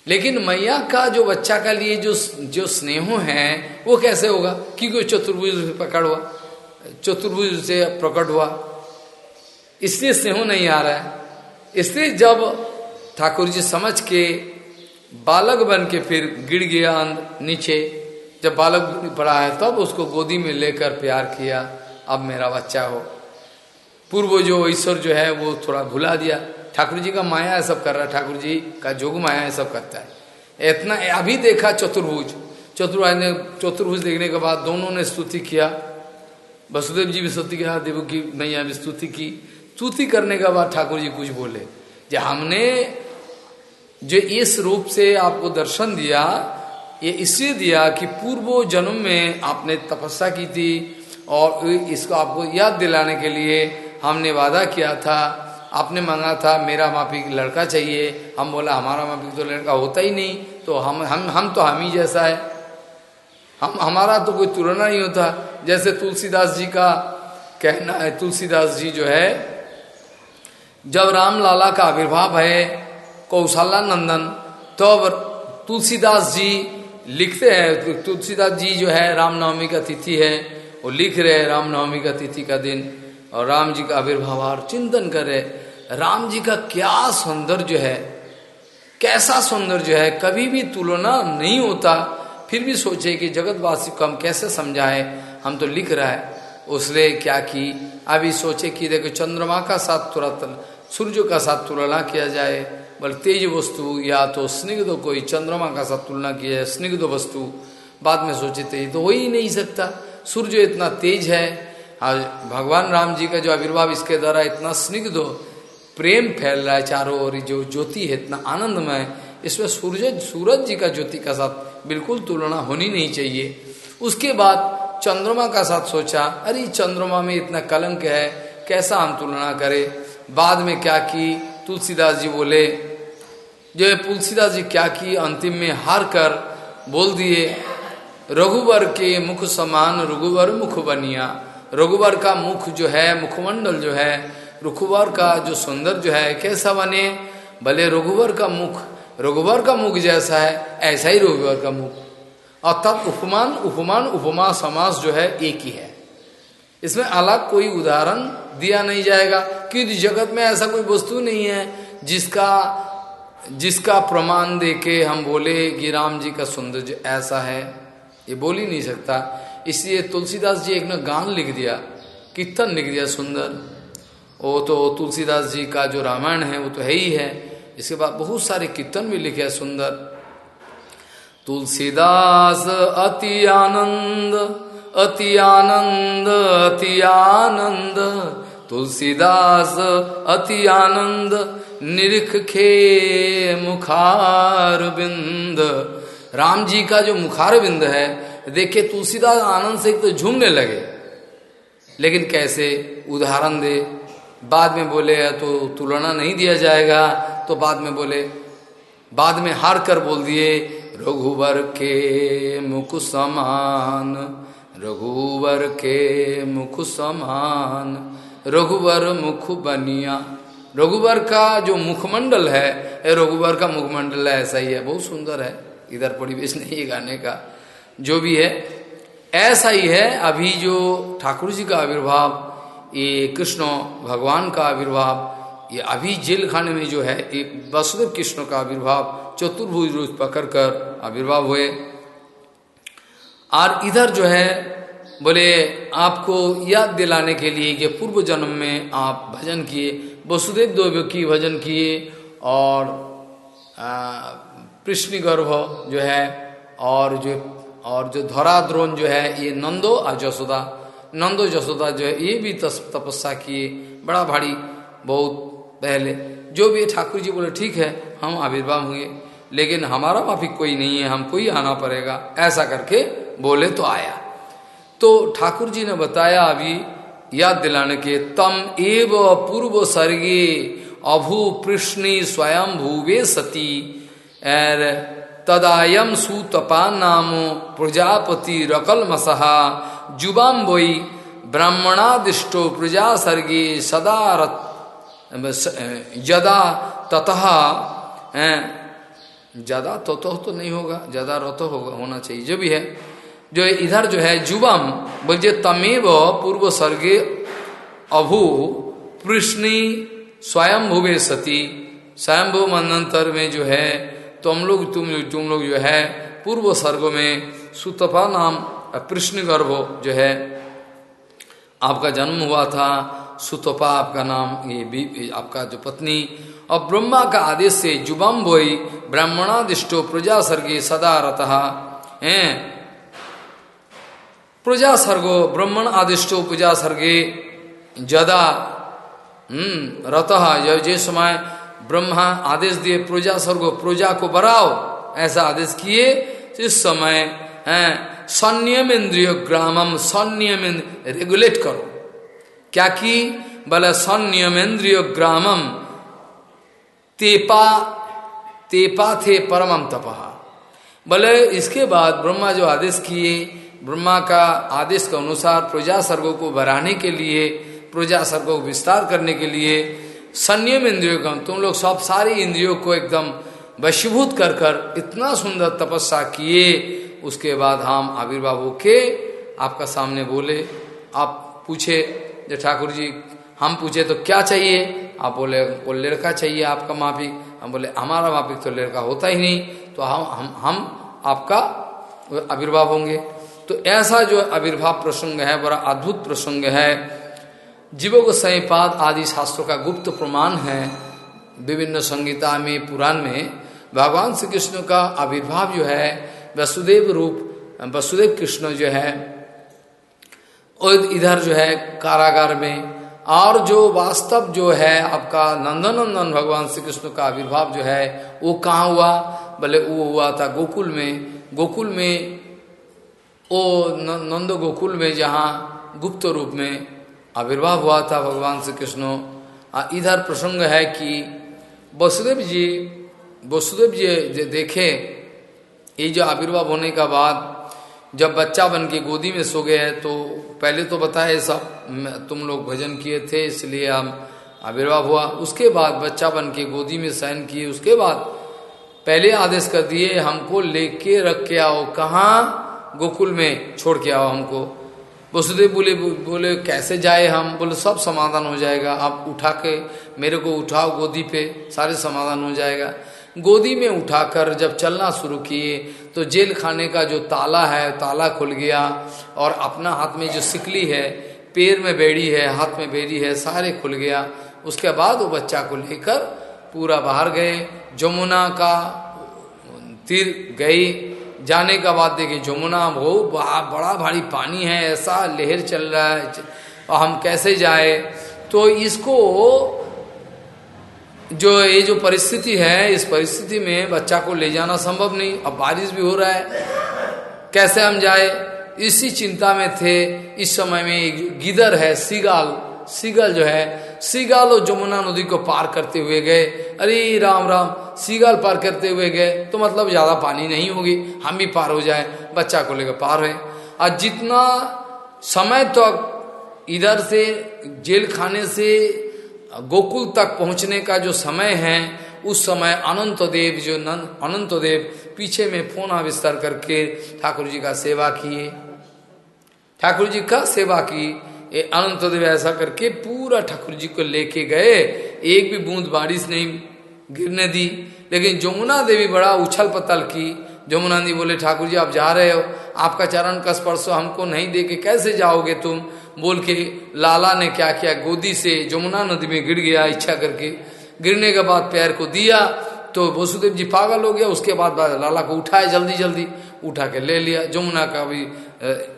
लेकिन मैया का जो बच्चा का लिए जो जो स्नेहो है, वो कैसे होगा? क्योंकि चतुर्भुज पकड़ हुआ? चतुर्भुज से प्रकट हुआ। इसलिए स्नेह नहीं आ रहा है। इसलिए जब ठाकुर जी समझ के बालक बन के फिर गिर गया नीचे। जब बालक पड़ा है, तब उसको गोदी में लेकर प्यार किया, अब मेरा बच्चा हो। पूर्व जो ईश्वर जो है, वो थोड़ा भुला दिया। ठाकुर जी का माया है, सब कर रहा है। ठाकुर जी का जोग माया है, सब करता है। इतना अभी देखा चतुर्भुज। चतुर्भुज ने, चतुर्भुज देखने के बाद दोनों ने स्तुति किया। वसुदेव जी भी स्तुति किया देवो की मैया भी स्तुति की। स्तुति करने के बाद ठाकुर जी कुछ बोले, जो हमने जो इस रूप से आपको दर्शन दिया, ये इसलिए दिया कि पूर्व जन्म में आपने तपस्या की थी और इसको आपको याद दिलाने के लिए हमने वादा किया था। आपने मांगा था, मेरा माफ़ी लड़का चाहिए। हम बोला, हमारा माफ़ी तो लड़का होता ही नहीं तो हम हम हम तो हम ही जैसा है। हम, हमारा तो कोई तुलना नहीं होता। जैसे तुलसीदास जी का कहना है, तुलसीदास जी जो है, जब राम लाला का आविर्भाव है कौशल्या नंदन। तो तुलसीदास जी लिखते हैं तुलसीदास जी जो है, रामनवमी का तिथि है, वो लिख रहे हैं रामनवमी का तिथि का दिन। और राम जी का आविर्भाव चिंतन रहे राम जी का क्या सौंदर्य है, कैसा सौंदर्य है, कभी भी तुलना नहीं होता। फिर भी सोचे कि जगतवासी को हम कैसे समझाए, हम तो लिख रहा है। उसने क्या की, अभी सोचे कि देखो चंद्रमा का साथ तुरंत, सूर्य का साथ तुलना किया जाए। बल, तेज वस्तु, या तो स्निग्ध कोई चंद्रमा का साथ तुलना की है, स्निग्ध वस्तु। बाद में सोचे तेज तो हो ही नहीं सकता। सूर्य इतना तेज है। आज भगवान राम जी का जो आविर्भाव इसके द्वारा इतना स्निग्ध प्रेम फैल रहा है चारों ओर, जो ज्योति है, इतना आनंदमय, इसमें सूर्य, सूरज जी का ज्योति का साथ बिल्कुल तुलना होनी नहीं चाहिए। उसके बाद चंद्रमा का साथ सोचा, अरे, चंद्रमा में इतना कलंक है, कैसा हम तुलना करें? बाद में क्या की? तुलसीदास जी बोले, जो तुलसीदास जी क्या की, अंतिम में हार कर बोल दिए, रघुवर के मुख समान रघुवर मुख बनिया। रघुवर का मुख जो है, मुखमंडल जो है, रघुवर का जो सुंदर जो है, कैसा बने? भले रघुवर का मुख, रघुवर का मुख जैसा है, ऐसा ही रघुवर का मुख। तब उपमान उपमान, उपमा, समास जो है, एक ही है। इसमें अलग कोई उदाहरण दिया नहीं जाएगा, क्योंकि जगत में ऐसा कोई वस्तु नहीं है जिसका जिसका प्रमाण देके हम बोले कि राम जी का सौंदर्य ऐसा है। ये बोल ही नहीं सकता। इसलिए तुलसीदास जी एक ने गान लिख दिया, कीर्तन लिख दिया सुंदर। वो तो तुलसीदास जी का जो रामायण है, वो तो है ही है। इसके बाद बहुत सारे कीर्तन भी लिखे सुंदर। तुलसीदास अति आनंद अति आनंद अति आनंद। तुलसीदास, अति आनंद। निरख खे मुखार बिंद। राम जी का जो मुखार बिंद है देखे तुलसीदास आनंद से एक तो झूमने लगे। लेकिन कैसे? उदाहरण दे। बाद में बोले तो तुलना नहीं दिया जाएगा। तो बाद में बोले, बाद में हार कर बोल दिए, रघुवर के मुख समान। रघुवर के मुख समान, रघुवर मुख बनिया। रघुवर का जो मुखमंडल है रघुवर का मुखमंडल है, ऐसा ही है, बहुत सुंदर है, इधर परिवेश नहीं है गाने का। जो भी है, ऐसा ही है, अभी जो ठाकुर जी का आविर्भाव, ये कृष्ण भगवान का आविर्भाव, ये अभी जेल खाने में जो है एक वसुदेव कृष्ण का आविर्भाव, चतुर्भुज रूप पकड़ कर आविर्भाव हुए। और इधर जो है, बोले, आपको याद दिलाने के लिए कि पूर्व जन्म में आप भजन किए, वसुदेव देव की भजन किए और कृष्ण गर्भ जो है और जो और जो धरा द्रोण जो है, ये नंदो और जसोदा, नंदो जसोदा जो है, ये भी तपस्या किए, बड़ा भारी, बहुत पहले। जो भी ठाकुर जी बोले, ठीक है, हम आविर्भाव हुए लेकिन हमारा माफिक कोई नहीं है हमको ही आना पड़ेगा, ऐसा करके बोले तो आया। तो ठाकुर जी ने बताया, अभी याद दिलाने के तम एव पूर्व सर्गे अभू पृष्णी स्वयं भूवे सती। एर तदायम सुतपा नामो प्रजापति रकल मसहा। जुबाम बोई ब्राह्मणादिष्टो प्रजा सर्गे सदा यदा ततः ज़्यादा तो तो नहीं होगा ज़्यादा रतो होगा, होना चाहिए, जो भी है। जो इधर जो है जुबम बोलिए तमेव पूर्व स्वर्गे अभू, पृष्णी स्वयं भुवे सती। स्वयंभू मनंतर में जो है तो हम लोग, तुम तुम लोग जो है, पूर्व स्वर्ग में सुतपा नाम कृष्ण गर्भ जो है, आपका जन्म हुआ था। सुतपा आपका नाम, ये आपका जो पत्नी। और ब्रह्मा का आदेश से जुबम बोई ब्राह्मणादिष्टो प्रजा सर्गे सदा रतः। हैं? प्रजा सर्गो ब्राह्मण आदिष्टो प्रजा सर्गे जदा हम्म रतः जिस समय ब्रह्मा आदेश दिए प्रजा सर्गो प्रजा को बढ़ाओ ऐसा आदेश किए इस समय, है संयम इंद्रिय ग्रामम संयम रेगुलेट करो। क्या की? बोले संयम इंद्रिय ग्रामम, तेपा तेपा थे परमम तपहा बोले, इसके बाद ब्रह्मा जो आदेश किए ब्रह्मा का आदेश के अनुसार प्रजा सर्गों को बढ़ाने के लिए, प्रजा सर्गों को विस्तार करने के लिए संयम इंद्रियों का, तुम लोग सब सारी इंद्रियों को एकदम वशीभूत कर कर इतना सुंदर तपस्या किए, उसके बाद हम आविर्भाव होके आपका सामने बोले, आप पूछे जो ठाकुर जी, हम पूछे तो क्या चाहिए? आप बोले, वो लड़का चाहिए आपका माफिक हम बोले, हमारा माफिक तो लड़का होता ही नहीं। तो हम हम हम आपका आविर्भाव होंगे। तो ऐसा जो आविर्भाव प्रसंग है, बड़ा अद्भुत प्रसंग है। जीवों को संपाद आदि शास्त्रों का गुप्त प्रमाण है। विभिन्न संगीता में, पुराण में भगवान श्री कृष्ण का आविर्भाव जो है, वसुदेव रूप, वसुदेव कृष्ण जो है, और इधर जो है कारागार में, और जो वास्तव जो है आपका नंदनंदन भगवान श्री कृष्ण का आविर्भाव जो है, वो कहाँ हुआ? भले वो हुआ था गोकुल में। गोकुल में ओ नंद गोकुल में जहाँ गुप्त रूप में आविर्भाव हुआ था भगवान श्री कृष्ण इधर प्रसंग है कि वसुदेव जी वसुदेव जी देखे, ये जो आविर्भाव होने का बाद जब बच्चा बन के गोदी में सो गए तो पहले तो बताए सब तुम लोग भजन किए थे, इसलिए हम आविर्भाव हुआ। उसके बाद बच्चा बन के गोदी में शयन किए, उसके बाद पहले आदेश कर दिए, हमको लेके रख के आओ। कहाँ? गोकुल में छोड़ के आओ हमको। वसुदेव बोले बोले, कैसे जाए हम? बोले, सब समाधान हो जाएगा। आप उठा के मेरे को उठाओ गोदी पे, सारे समाधान हो जाएगा। गोदी में उठाकर जब चलना शुरू किए तो जेल खाने का जो ताला है, ताला खुल गया और अपना हाथ में जो सिकली है, पैर में बेड़ी है, हाथ में बेड़ी है, सारे खुल गया। उसके बाद वो बच्चा को लेकर पूरा बाहर गए, जमुना का तीर गई जाने का बाद देखे, जमुना वो बड़ा भारी पानी है, ऐसा लहर चल रहा है और हम कैसे जाए? तो इसको जो ये जो परिस्थिति है, इस परिस्थिति में बच्चा को ले जाना संभव नहीं। अब बारिश भी हो रहा है। कैसे हम जाए? इसी चिंता में थे। इस समय में गिदर है, सीगाल। सीगल जो है सीगाल और जमुना नदी को पार करते हुए गए। अरे, राम राम, सीगाल पार करते हुए गए तो मतलब ज़्यादा पानी नहीं होगी, हम भी पार हो जाए, बच्चा को लेकर पार हुए और जितना समय तक तो इधर से, जेल खाने से, गोकुल तक पहुँचने का जो समय है, उस समय अनंत देव, जो अनंत देव, पीछे में फ़ोन आविष्कार करके ठाकुर जी का सेवा किए। ठाकुर जी का सेवा की ये अनंत देव ऐसा करके पूरा ठाकुर जी को लेके गए। एक भी बूंद बारिश नहीं, गिरने दी। लेकिन जमुना देवी बड़ा उछल पतल की। जमुना दी बोले, ठाकुर जी, आप जा रहे हो। आपका चरण का स्पर्श हमको नहीं दे के कैसे जाओगे तुम? बोल के लाला ने क्या किया? गोदी से जमुना नदी में गिर गया इच्छा करके। गिरने के बाद पैर को दिया। तो वसुदेव जी पागल हो गया। उसके बाद लाला को उठाए जल्दी जल्दी, उठा के ले लिया। जमुना का भी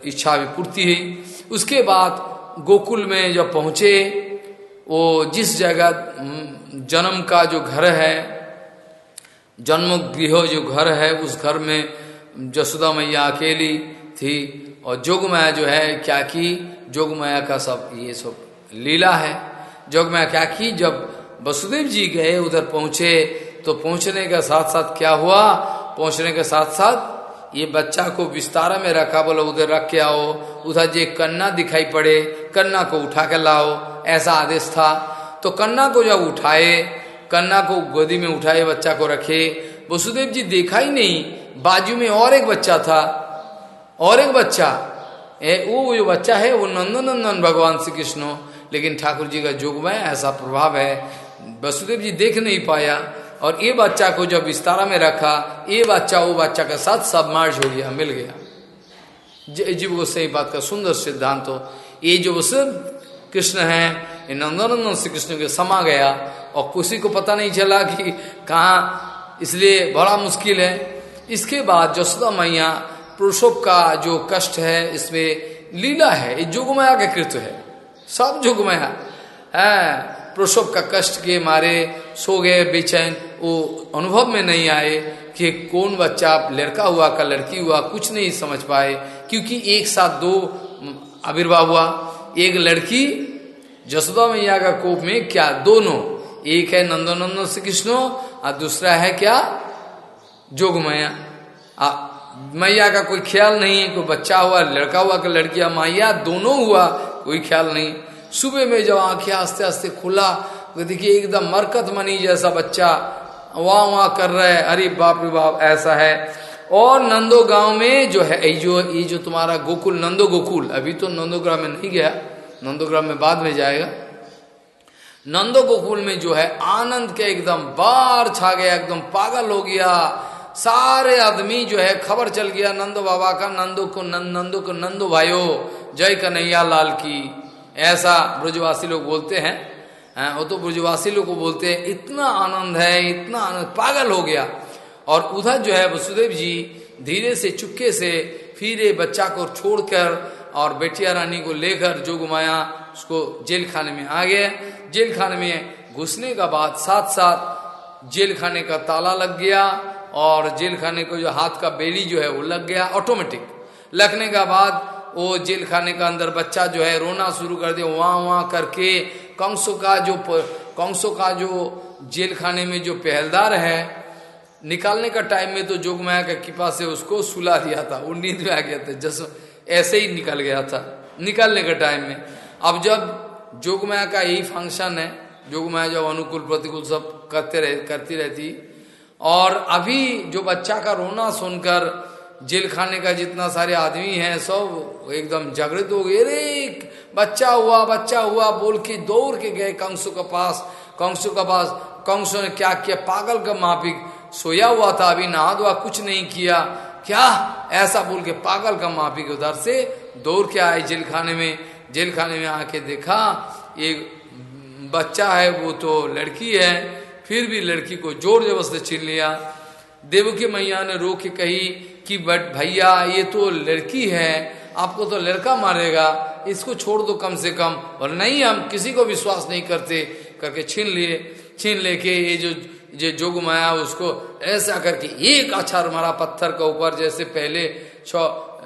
इच्छा भी पूर्ति हुई। उसके बाद गोकुल में जब पहुँचे, वो जिस जगह जन्म का जो घर है जन्म गृह जो घर है, उस घर में जसुदा मैया अकेली थी और जोगमाया जो है, क्या की? जोगमाया का सब, ये सब लीला है। जोगमाया क्या की? जब वसुदेव जी गए, उधर पहुँचे तो पहुँचने के साथ साथ क्या हुआ? पहुँचने के साथ साथ ये बच्चा को विस्तारा में रखा बोलो उधर रख के आओ। उधर जो कन्ना दिखाई पड़े कन्ना को उठा के लाओ। ऐसा आदेश था। तो कन्ना को जब उठाए कन्ना को गोदी में उठाए बच्चा को रखे। वसुदेव जी देखा ही नहीं बाजू में और एक बच्चा था। और एक बच्चा। ए, वो जो बच्चा है वो नंदन नंदन भगवान श्री कृष्ण। लेकिन ठाकुर जी का जोग में ऐसा प्रभाव है वसुदेव जी देख नहीं पाया। और ये बच्चा को जब विस्तारा में रखा, ये बच्चा, वो बच्चा के साथ सब मार्च हो गया, मिल गया। जीव सही बात का सुंदर सिद्धांत हो। ये जो कृष्ण है नंदनंदन श्री कृष्ण के समा गया, और किसी को पता नहीं चला कि कहा, इसलिए बड़ा मुश्किल है। इसके बाद जसोदा मैया पुरुषों का जो कष्ट है, इसमें लीला है, ये जुगमया का कृत्य है। सब जुगमया। है प्रसव का कष्ट के मारे सो गए, बेचैन। वो अनुभव में नहीं आए कि कौन बच्चा लड़का हुआ का लड़की हुआ, कुछ नहीं समझ पाए, क्योंकि एक साथ दो आविर्भाव हुआ। एक लड़की जसोदा मैया का कोप में, क्या दोनों? एक है नंदनंदन श्री कृष्ण और दूसरा है क्या? जोग मैया मैया का कोई ख्याल नहीं है कोई बच्चा हुआ, लड़का हुआ कि लड़किया मैया दोनों हुआ, कोई ख्याल नहीं। सुबह में जब आँखें आस्ते आस्ते खुला तो देखिए एकदम मरकत मनी जैसा बच्चा वहाँ वहाँ कर रहा है, अरे बाप रे बाप, ऐसा है। और नंदो गाँव में जो है, ये जो ये जो तुम्हारा गोकुल, नंदो गोकुल, अभी तो नंदोग्राम में नहीं गया नंदोग्राम में बाद में जाएगा। नंदो गोकुल में जो है, आनंद के एकदम बार छा गया, एकदम पागल हो गया। सारे आदमी जो है, खबर चल गया, नंदो बाबा का, नंदो को नंद नंदो को, नंदो भाइयों, जय कन्हैया लाल की। ऐसा ब्रजवासी लोग बोलते हैं वो तो ब्रजवासी लोग को बोलते हैं, इतना आनंद है, इतना आनंद, पागल हो गया। और उधर जो है वसुदेव जी धीरे से, चुपके से फिर बच्चा को छोड़कर और बेटिया रानी को लेकर जो घुमाया उसको जेल खाने में आ गए। जेल खाने में घुसने का बाद साथ साथ जेल खाने का ताला लग गया और जेल खाने को जो हाथ का बेली जो है वो लग गया ऑटोमेटिक लगने का बाद वो जेल खाने का अंदर बच्चा जो है रोना शुरू कर दिया वहाँ वहाँ करके कंसों का जो कंसों का जो जेल खाने में जो पहलदार है, निकालने का टाइम में तो जोग माया का कृपा से उसको सुला दिया था, वो नींद में आ गया था, जस ऐसे ही निकल गया था, निकालने का टाइम में। अब जब जोग माया का यही फ़ंक्शन है जोग माया जब अनुकूल प्रतिकूल सब करते रह, करती रहती, और अभी जो बच्चा का रोना सुनकर जेल खाने का जितना सारे आदमी हैं, सब एकदम जागृत हो गए। अरे, बच्चा हुआ बच्चा हुआ, बोल के दौड़ के गए कंसु के पास। कंसु के पास, कंसु ने क्या किया? पागल का माफिक सोया हुआ था, अभी नहा धोआ, कुछ नहीं किया। क्या? ऐसा बोल के पागल का माफिक उधर से दौड़ के आए जेल खाने में। जेल खाने में आके देखा एक बच्चा है, वो तो लड़की है, फिर भी लड़की को ज़ोर ज़बरदस्ती छीन लिया। देवकी मैया ने रो के कही कि, बट भैया, ये तो लड़की है, आपको तो लड़का मारेगा, इसको छोड़ दो कम से कम। और नहीं, हम किसी को विश्वास नहीं करते, करके छीन लिए, छीन लेके ये जो जो जोग माया, उसको ऐसा करके एक अक्षर मारा पत्थर के ऊपर, जैसे पहले छ,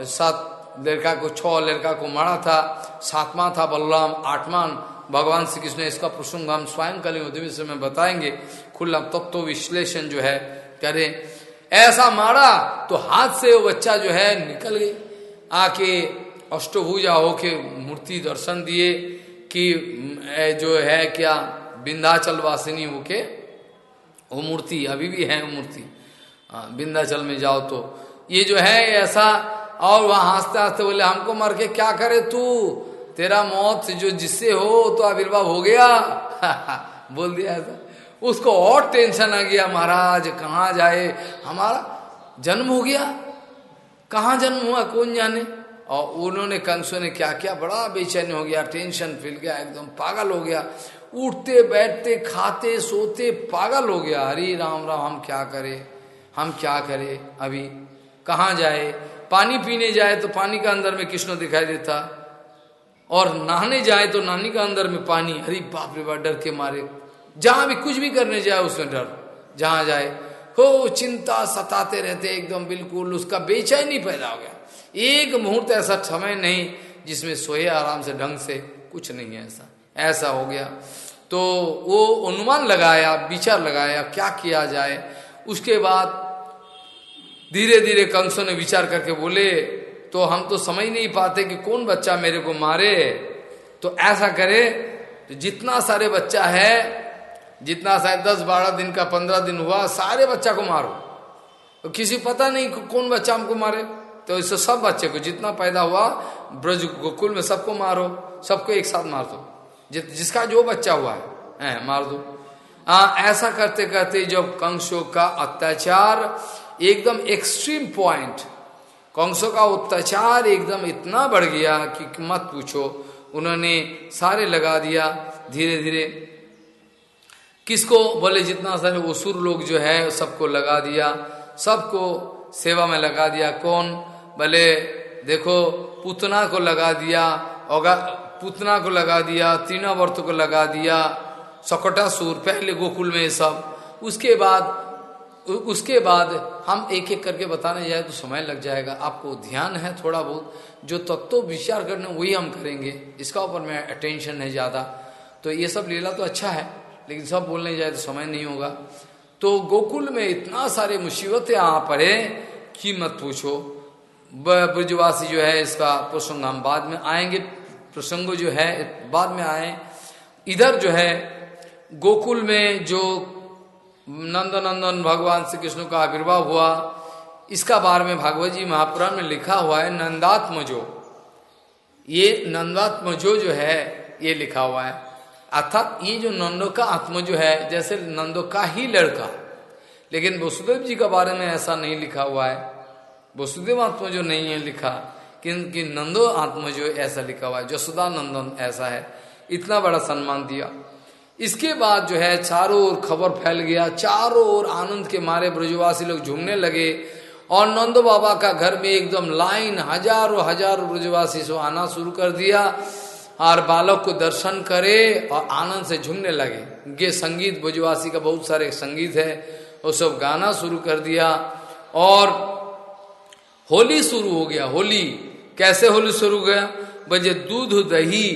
सात लड़का को, छ लड़का को मारा था, सातवां था बलराम, आठवां, भगवान श्री कृष्ण इसका प्रसंग हम स्वयं कल से में बताएँगे। खुला तत्व तो विश्लेषण जो है, करें। ऐसा मारा तो हाथ से वो बच्चा जो है निकल गई। आके अष्टभुजा होके मूर्ति दर्शन दिए कि जो है क्या बिंदाचल वासिनी होके, वो मूर्ति, अभी भी है वो मूर्ति। बिंदाचल में जाओ तो। ये जो है ऐसा, और वहाँ हँसते हँसते बोले, हमको मर के क्या करे तू? तेरा मौत जो जिससे हो तो आविर्भाव हो गया। बोल दिया ऐसा। उसको और टेंशन आ गया, महाराज, कहाँ जाए? हमारा जन्म हो गया। कहाँ जन्म हुआ? कौन जाने? और उन्होंने कंसों ने क्या किया? बड़ा बेचैन हो गया, टेंशन फिल गया, एकदम पागल हो गया। उठते, बैठते, खाते, सोते, पागल हो गया। हरी राम राम, हम क्या करें? हम क्या करें अभी? कहाँ जाए? पानी पीने जाए तो पानी का अंदर में कृष्ण दिखाई देता। और नहाने जाए तो नानी का अंदर में पानी। अरे बाप रे बाप, डर के मारे। जहाँ भी कुछ भी करने जाए उसमें डर। जहाँ जाए हो चिंता सताते रहते एकदम बिल्कुल, उसका बेचैनी पैदा हो गया। एक मुहूर्त ऐसा समय नहीं जिसमें सोए आराम से, ढंग से, कुछ नहीं है ऐसा। ऐसा हो गया। तो वो अनुमान लगाया, विचार लगाया, क्या किया जाए? उसके बाद धीरे धीरे कंसों ने विचार करके बोले तो हम तो समझ नहीं पाते कि कौन बच्चा मेरे को मारे। तो ऐसा करे तो जितना सारे बच्चा है जितना शायद दस बारह दिन का पंद्रह दिन हुआ सारे बच्चा को मारो। तो किसी पता नहीं कौन बच्चा हमको मारे। तो इससे सब बच्चे को जितना पैदा हुआ ब्रज गोकुल में सबको मारो सबको एक साथ मार दो। जिसका जो बच्चा हुआ है, है मार दो। आ, ऐसा करते करते जब कंसों का अत्याचार एकदम एक्सट्रीम पॉइंट कंसों का अत्याचार एकदम इतना बढ़ गया कि मत पूछो। उन्होंने सारे लगा दिया धीरे धीरे किसको? बोले, जितना सारे असुर लोग जो है, सबको लगा दिया, सबको सेवा में लगा दिया। कौन? बोले, देखो, पुतना को लगा दिया, औगा, पुतना को लगा दिया तीनावर्त को लगा दिया सुर, पहले गोकुल में सब। उसके बाद उसके बाद हम एक एक करके बताने जाए तो समय लग जाएगा। आपको ध्यान है थोड़ा बहुत। जो तत्व विचार करने, वही हम करेंगे। इसका ऊपर में अटेंशन है ज़्यादा। तो ये सब लीला तो अच्छा है। लेकिन सब बोलने जाए तो समय नहीं होगा। तो गोकुल में इतना सारे मुसीबतें आ पड़े कि मत पूछो। ब्रजवासी जो है, इसका प्रसंग हम बाद में आएँगे। प्रसंग जो है, बाद में आए। इधर जो है, गोकुल में जो नंदनंदन भगवान श्री कृष्ण का आविर्भाव हुआ, इसका बारे में भागवत जी महापुराण में लिखा हुआ है, नंदात्मजो। ये नंदात्मजो जो है, ये लिखा हुआ है। अर्थात ये जो नंदो का आत्मा जो है, जैसे नंदो का ही लड़का। लेकिन वसुदेव जी का बारे में ऐसा नहीं लिखा हुआ है। वसुदेव आत्मा जो नहीं है लिखा कि नंदो आत्मा जो ऐसा लिखा हुआ है। जसुदा नंदन ऐसा है। इतना बड़ा सम्मान दिया। इसके बाद जो है, चारों ओर खबर फैल गया। चारों ओर आनंद के मारे ब्रजवासी लोग झूमने लगे। और नंदो बाबा का घर में एकदम लाइन हज़ारों हज़ारों ब्रजवासी सो आना शुरू कर दिया। और बालक को दर्शन करे और आनंद से झूमने लगे। ये संगीत ब्रजवासी का बहुत सारे संगीत है। वो सब गाना शुरू कर दिया और होली शुरू हो गया। होली, कैसे होली शुरू हो गया? बजे दूध, दही,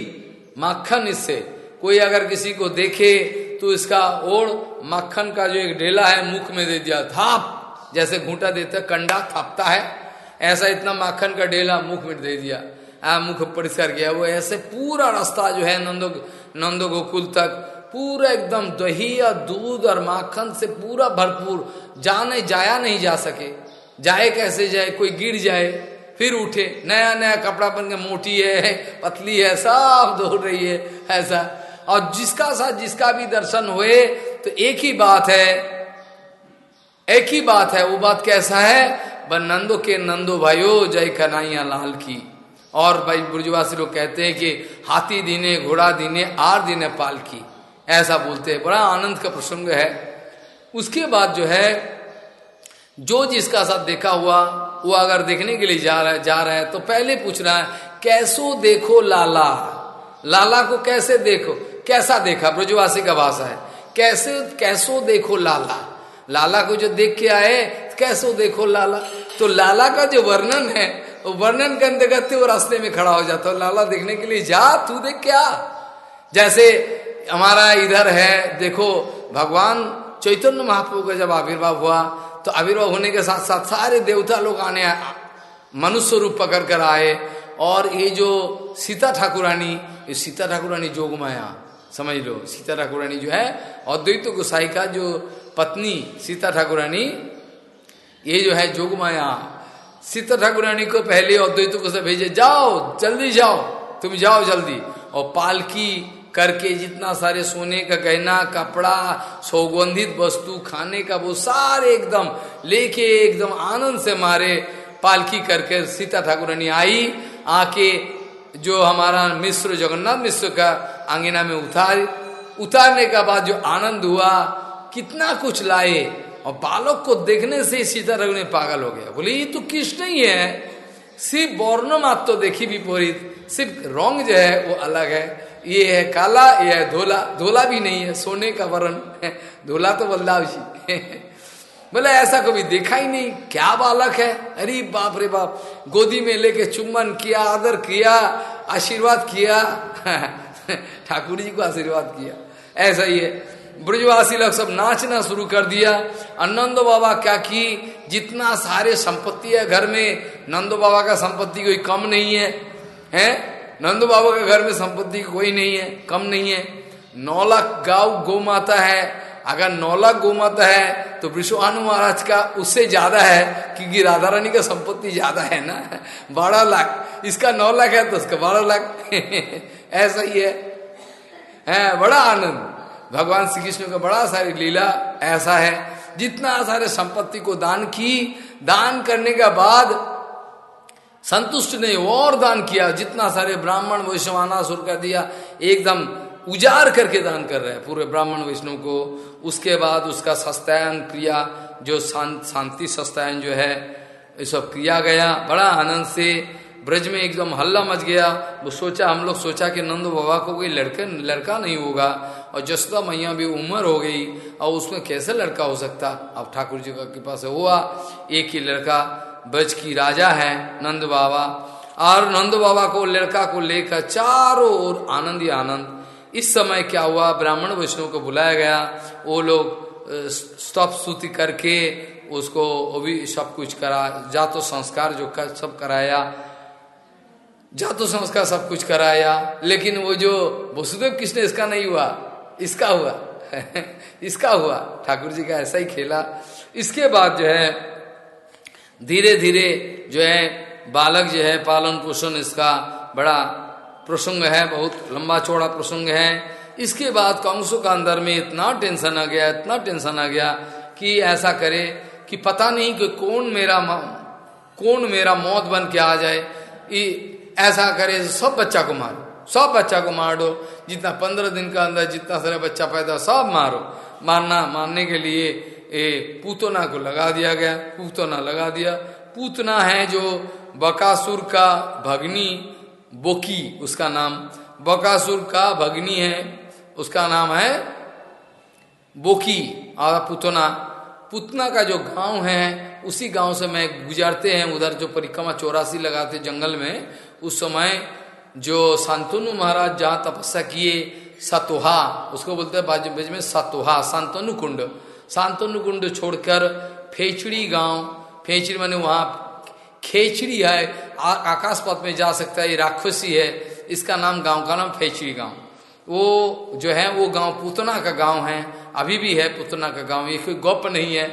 माखन इससे। कोई अगर किसी को देखे तो इसका ओढ़ मक्खन का जो एक डेला है, मुख में दे दिया, थाप, जैसे घूटा देता, कंडा थापता है। ऐसा इतना माखन का डेला मुख में दे दिया। मुख परिसर गया वो ऐसे पूरा रास्ता जो है नंदो नंदो गोकुल तक, पूरा एकदम दही और दूध और माखन से पूरा भरपूर। जाने, जाया नहीं जा सके। जाए कैसे जाए, कोई गिर जाए, फिर उठे। नया नया कपड़ा पहन के मोटी है, पतली है, सब दौड़ रही है, ऐसा। और जिसका साथ जिसका भी दर्शन हुए तो एक ही बात है, एक ही बात है, वो बात कैसा है? ब नंदो के नंदो भाइयो, जय कन्हैया लाल की। और भाई बुर्जवासी लोग कहते हैं कि हाथी दीने, घोड़ा दीने, आर दीने, पाल की। ऐसा बोलते हैं। बड़ा आनंद का प्रसंग है। उसके बाद जो है, जो जिसका साथ देखा हुआ, वो अगर देखने के लिए जा रहा है, जा रहा है तो पहले पूछ रहा है, कैसो देखो लाला? लाला को कैसे देखो? कैसा देखा? ब्रजवासी का भाषा है। कैसे, कैसो देखो लाला? लाला को जो देख के आए, कैसो देखो लाला? तो लाला का जो वर्णन है वो वर्णन करते करते वो रास्ते में खड़ा हो जाता है। लाला देखने के लिए, जा, तू देख क्या? जैसे, हमारा इधर है, देखो, भगवान चैतन्य महाप्रभु का जब आविर्भाव हुआ तो आविर्भाव होने के साथ साथ सारे देवता लोग आने, मनुष्य रूप पकड़ कर आए, और ये जो सीता ठाकुरानी, ये सीता ठाकुरानी जोगमाया समझ लो, सीता ठाकुरानी जो है, अद्वैत गोसाई का जो पत्नी, सीता ठाकुरानी, ये जो है जोगमाया सीता ठाकुरानी को पहले अद्वैत को से भेजे, जाओ, जल्दी जाओ, तुम जाओ जल्दी। और पालकी करके जितना सारे सोने का गहना, कपड़ा, सौगंधित वस्तु, खाने का, वो सारे एकदम लेके एकदम आनंद से मारे। पालकी करके सीता ठाकुरानी आई, आके जो हमारा मिश्र, जगन्नाथ मिश्र का आंगिना में उतार, उतारने का बाद जो आनंद हुआ, कितना कुछ लाए। और बालक को देखने से सीता रघु पागल हो गया। बोले, ये तो कृष्ण ही है। सिर्फ़ वर्ण मात्र देखी विपरीत। सिर्फ़ रंग जो है वो अलग है। ये है काला, ये है धोला। धोला भी नहीं है, सोने का वर्ण धोला तो बलदाव जी बोले, ऐसा कभी देखा ही नहीं। क्या बालक है? अरे बाप रे बाप। गोदी में लेके चुम्बन किया, आदर किया, आशीर्वाद किया। ठाकुर जी को आशीर्वाद किया। ऐसा ही है। ब्रजवासी लोग सब नाचना शुरू कर दिया। और नंदो बाबा क्या की? जितना सारे संपत्ति है घर में नंदो बाबा का संपत्ति कोई कम नहीं है। हैं? नंदो बाबा के घर में संपत्ति कोई नहीं है कम नहीं है। नौ लाख गाँव गौ माता है। अगर नौ लाख गौ माता है तो विश्वानु महाराज का उससे ज़्यादा है क्योंकि राधा रानी का संपत्ति ज़्यादा है ना। बारह लाख। इसका नौ लाख है तो उसका बारह लाख। ऐसा ही है, है? बड़ा आनंद। भगवान श्री कृष्ण का बड़ा सारी लीला ऐसा है, जितना सारे संपत्ति को दान की, दान करने के बाद संतुष्ट नहीं और दान किया, जितना सारे ब्राह्मण वैष्णवाना सुर कर दिया, एकदम उजाड़ करके दान कर रहे हैं पूरे ब्राह्मण वैष्णव को। उसके बाद उसका सस्तायन क्रिया, जो शांति सस्तायन जो है, ये सब किया गया। बड़ा आनंद से ब्रज में एकदम हल्ला मच गया। वो सोचा, हम लोग सोचा कि नंद बाबा को कोई लड़के, लड़का नहीं होगा। और जसदा मैया भी उम्र हो गई और उसमें कैसे लड़का हो सकता? अब ठाकुर जी का कृपा से हुआ एक ही लड़का ब्रज की राजा है नंद बाबा। और नंद बाबा को लड़का को लेकर चारों ओर आनंद ही आनंद। इस समय क्या हुआ ब्राह्मण वैष्णव को बुलाया गया। वो लोग स्तप स्तुति करके उसको वो भी सब कुछ करा जातो संस्कार जो कर, सब कराया। जातो संस्कार सब कुछ कराया लेकिन वो जो वसुदेव कृष्ण इसका नहीं हुआ? इसका हुआ। इसका हुआ। ठाकुर जी का ऐसा ही खेला। इसके बाद जो है धीरे धीरे जो है, बालक जो है, पालन पोषण इसका बड़ा प्रसंग है, बहुत लंबा चौड़ा प्रसंग है। इसके बाद कांग्रेसों का अंदर में इतना टेंशन आ गया, इतना टेंशन आ गया कि ऐसा करे कि पता नहीं कि कौन मेरा कौन मेरा मौत बन के आ जाए। ऐसा करे, सब बच्चा को मारो। सब बच्चा को मार। दो जितना पंद्रह दिन का अंदर जितना सारा बच्चा पैदा सब मारो। मारना मारने के लिए ए पूतना को लगा दिया गया, पूतना लगा दिया। पूतना है जो बकासुर का भगनी, बोकी उसका नाम। बकासुर का भगनी है, उसका नाम है बोकी और पुतना। पुतना का जो गाँव है, उसी गाँव से मैं गुजरते हैं। उधर जो परिक्रमा चौरासी लगाते जंगल में, उस समय जो शांतनु महाराज जहाँ तपस्या किए, सतुहा, उसको बोलते हैं बज में सतोहा शांतनु कुंड शांतनु कुंड छोड़कर फेचड़ी गाँव, फेचड़ी माने वहाँ खेचड़ी है आकाश पथ में जा सकता है, ये राक्षसी है, इसका नाम गाँव का नाम फेचड़ी गाँव। वो जो है, वो गाँव पुतना का गाँव है, अभी भी है पुतना का गाँव, ये कोई गप नहीं है।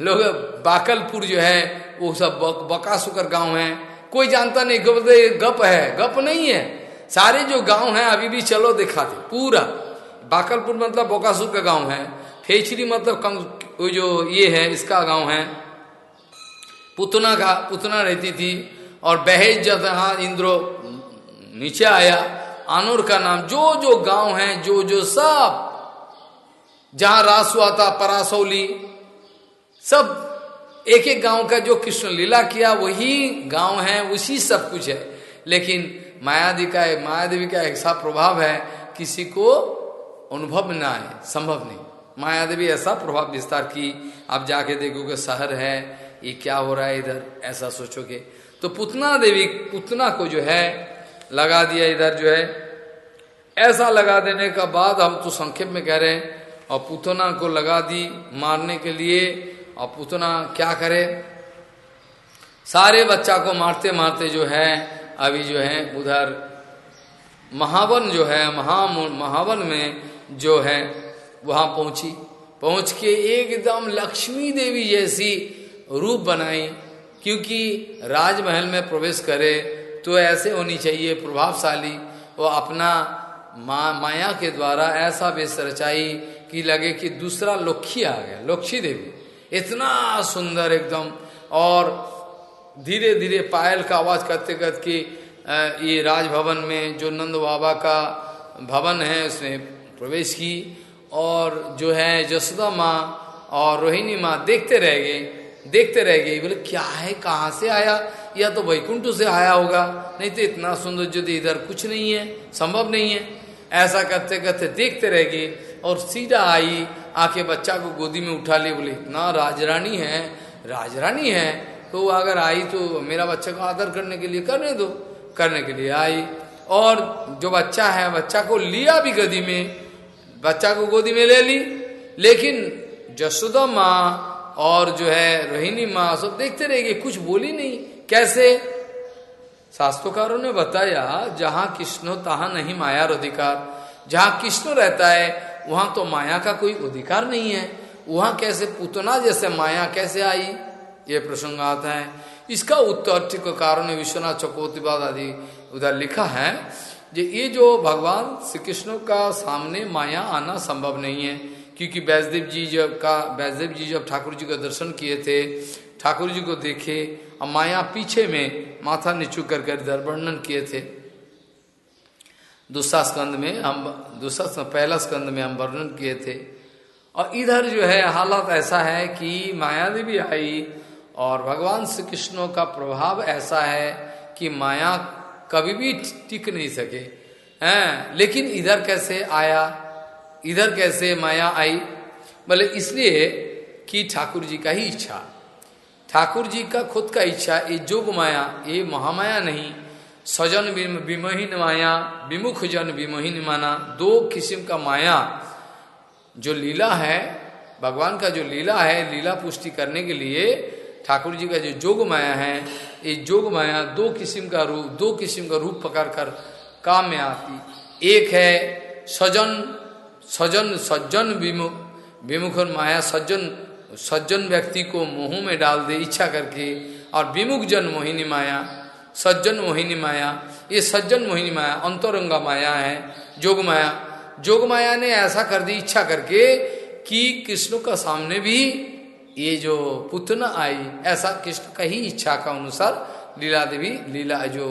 लोग बाकलपुर जो है, वो सब बकासुकर गाँव है कोई जानता नहीं, गप गप है, गप नहीं है। सारे जो गाँव हैं, अभी भी चलो दिखाते पूरा। बाकलपुर मतलब बोकासुर का गाँव है, फेचरी मतलब कम जो ये है, इसका गाँव है। पुतना का, पुतना रहती थी, और बहेज जहाँ इंद्रो, नीचे आया, आनूर का नाम, जो जो गाँव है, जो जो सब, जहाँ रास हुआ था परासौली, सब एक एक गाँव का जो कृष्ण लीला किया, वही गाँव है, उसी सब कुछ है। लेकिन मायादी का, मायादेवी का ऐसा प्रभाव है, किसी को अनुभव ना आए, संभव नहीं। मायादेवी ऐसा प्रभाव विस्तार की, आप जाके देखोगे, शहर है, ये क्या हो रहा है इधर, ऐसा सोचोगे। तो पुतना देवी, पुतना को जो है, लगा दिया इधर जो है। ऐसा लगा देने का बाद हम तो संक्षेप में कह रहे हैं, और पुतना को लगा दी मारने के लिए और पुतना क्या करे? सारे बच्चा को मारते मारते जो है अभी जो है उधर महावन जो है महा महावन में जो है वहाँ पहुँची। पहुँच के एकदम लक्ष्मी देवी जैसी रूप बनाई क्योंकि राजमहल में प्रवेश करे तो ऐसे होनी चाहिए प्रभावशाली। वो अपना मा, माया के द्वारा ऐसा बेस रचाई कि लगे कि दूसरा लोखी आ गया लोक्षी देवी। इतना सुंदर एकदम। और धीरे धीरे पायल का आवाज़ करते करते ये राजभवन में जो नंद बाबा का भवन है उसमें प्रवेश की और जो है जसोदा माँ और रोहिणी माँ देखते रह गए, देखते रह गए। बोले, क्या है? कहाँ से आया? या तो वैकुंठ से आया होगा, नहीं तो इतना सुंदर जो इधर कुछ नहीं है, संभव नहीं है। ऐसा करते करते देखते रह गए और सीधा आई आके बच्चा को गोदी में उठा लिए बोले इतना राजरानी है राजरानी है। तो अगर आई तो मेरा बच्चा को आदर करने के लिए करने दो, करने के लिए आई। और जो बच्चा है, बच्चा को लिया भी गदी में, बच्चा को गोदी में ले ली। लेकिन जसोदा माँ और जो है, रोहिणी माँ सब देखते रहेंगे कुछ बोली नहीं। कैसे? शास्त्रोकारों ने बताया, जहाँ कृष्ण तहा नहीं माया अधिकार जहाँ कृष्ण रहता है वहाँ तो माया का कोई अधिकार नहीं है। वहाँ कैसे पुतना जैसे माया कैसे आई? ये प्रसंग आता है। इसका उत्तर ठीक कारण विश्वनाथ चकोतिवाद आदि उधर लिखा है जे ये जो भगवान श्री कृष्ण का सामने माया आना संभव नहीं है, क्योंकि वैष्णदेव जी जब का वैष्णदेव जी जब ठाकुर जी का दर्शन किए थे, ठाकुर जी को देखे और माया पीछे में माथा नीचू कर कर इधर वर्णन किए थे। दूसरा स्कंद में हम, दूसरा पहला स्कंद में हम वर्णन किए थे। और इधर जो है, हालत ऐसा है कि माया देवी आई और भगवान श्री कृष्ण का प्रभाव ऐसा है कि माया कभी भी टिक नहीं सके। हैं? लेकिन इधर कैसे आया? इधर कैसे माया आई? बोले, इसलिए कि ठाकुर जी का ही इच्छा। ठाकुर जी का खुद का इच्छा, ये जोग माया, ये महामाया नहीं। सजन विमोहीन माया, विमुख जन विमोहीन माना, दो किस्म का माया। जो लीला है, भगवान का जो लीला है, लीला पुष्टि करने के लिए ठाकुर जी का जो जोग माया है, ये जोग माया दो किस्म का रूप, दो किस्म का रूप पकड़ कर काम में आती। एक है सजन सजन, सज्जन विमुख विमुख माया सज्जन सज्जन व्यक्ति को मोह में डाल दे इच्छा करके, और विमुख जन मोहिनी माया। सज्जन मोहिनी माया, ये सज्जन मोहिनी माया, अंतरंगा माया है, जोग माया। जोग माया ने ऐसा कर दी इच्छा करके कि कृष्ण का सामने भी ये जो पुतना आई ऐसा कृष्ण का ही इच्छा का अनुसार लीला देवी, लीला जो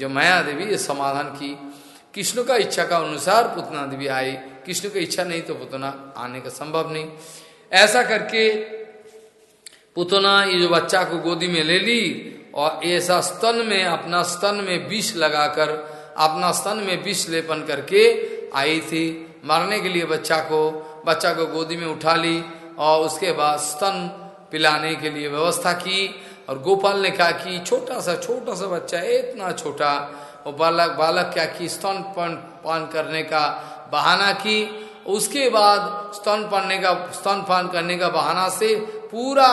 जो माया देवी, ये समाधान की। कृष्ण का इच्छा का अनुसार पुतना देवी आई। कृष्ण की इच्छा नहीं तो पुतना आने का संभव नहीं। ऐसा करके पुतना ये जो बच्चा को गोदी में ले ली और ऐसा स्तन में, अपना स्तन में विष लगाकर, अपना स्तन में विष लेपन करके आई थी। मारने के लिए बच्चा को बच्चा को गोदी में उठा ली और उसके बाद स्तन पिलाने के लिए व्यवस्था की और गोपाल ने कहा कि छोटा सा छोटा सा बच्चा, इतना छोटा। वो बालक बालक क्या की, स्तन पान पान करने का बहाना की। उसके बाद स्तन पाने का, स्तन पान करने का बहाना से पूरा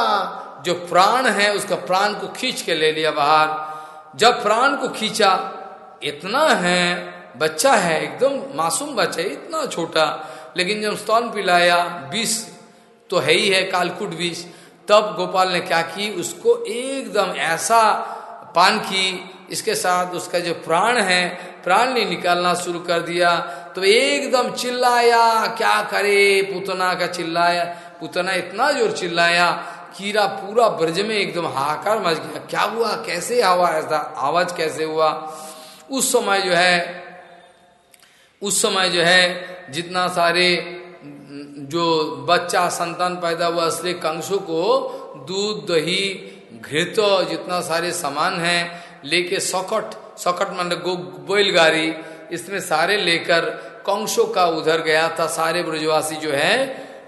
जो प्राण है, उसका प्राण को खींच के ले लिया बाहर। जब प्राण को खींचा, इतना है, बच्चा है, एकदम मासूम बच्चा इतना छोटा। लेकिन जब स्तन पिलाया, बीस तो है ही है, कालकुट विष तब गोपाल ने क्या की, उसको एकदम ऐसा पान की, इसके साथ उसका जो प्राण है, प्राण ने निकालना शुरू कर दिया। तो एकदम चिल्लाया, क्या करे, पुतना का चिल्लाया? पुतना इतना ज़ोर चिल्लाया कीड़ा पूरा ब्रज में एकदम हाहाकार मच गया। क्या हुआ? कैसे आवा ऐसा आवाज़ कैसे हुआ? उस समय जो है, उस समय जो है, जितना सारे जो बच्चा, संतान पैदा हुआ इसलिए कंसों को दूध, दही, घृत, जितना सारे सामान है, लेके सकट सकट मान गो, बैलगाड़ी, इसमें सारे लेकर कंसों का उधर गया था। सारे ब्रजवासी जो है,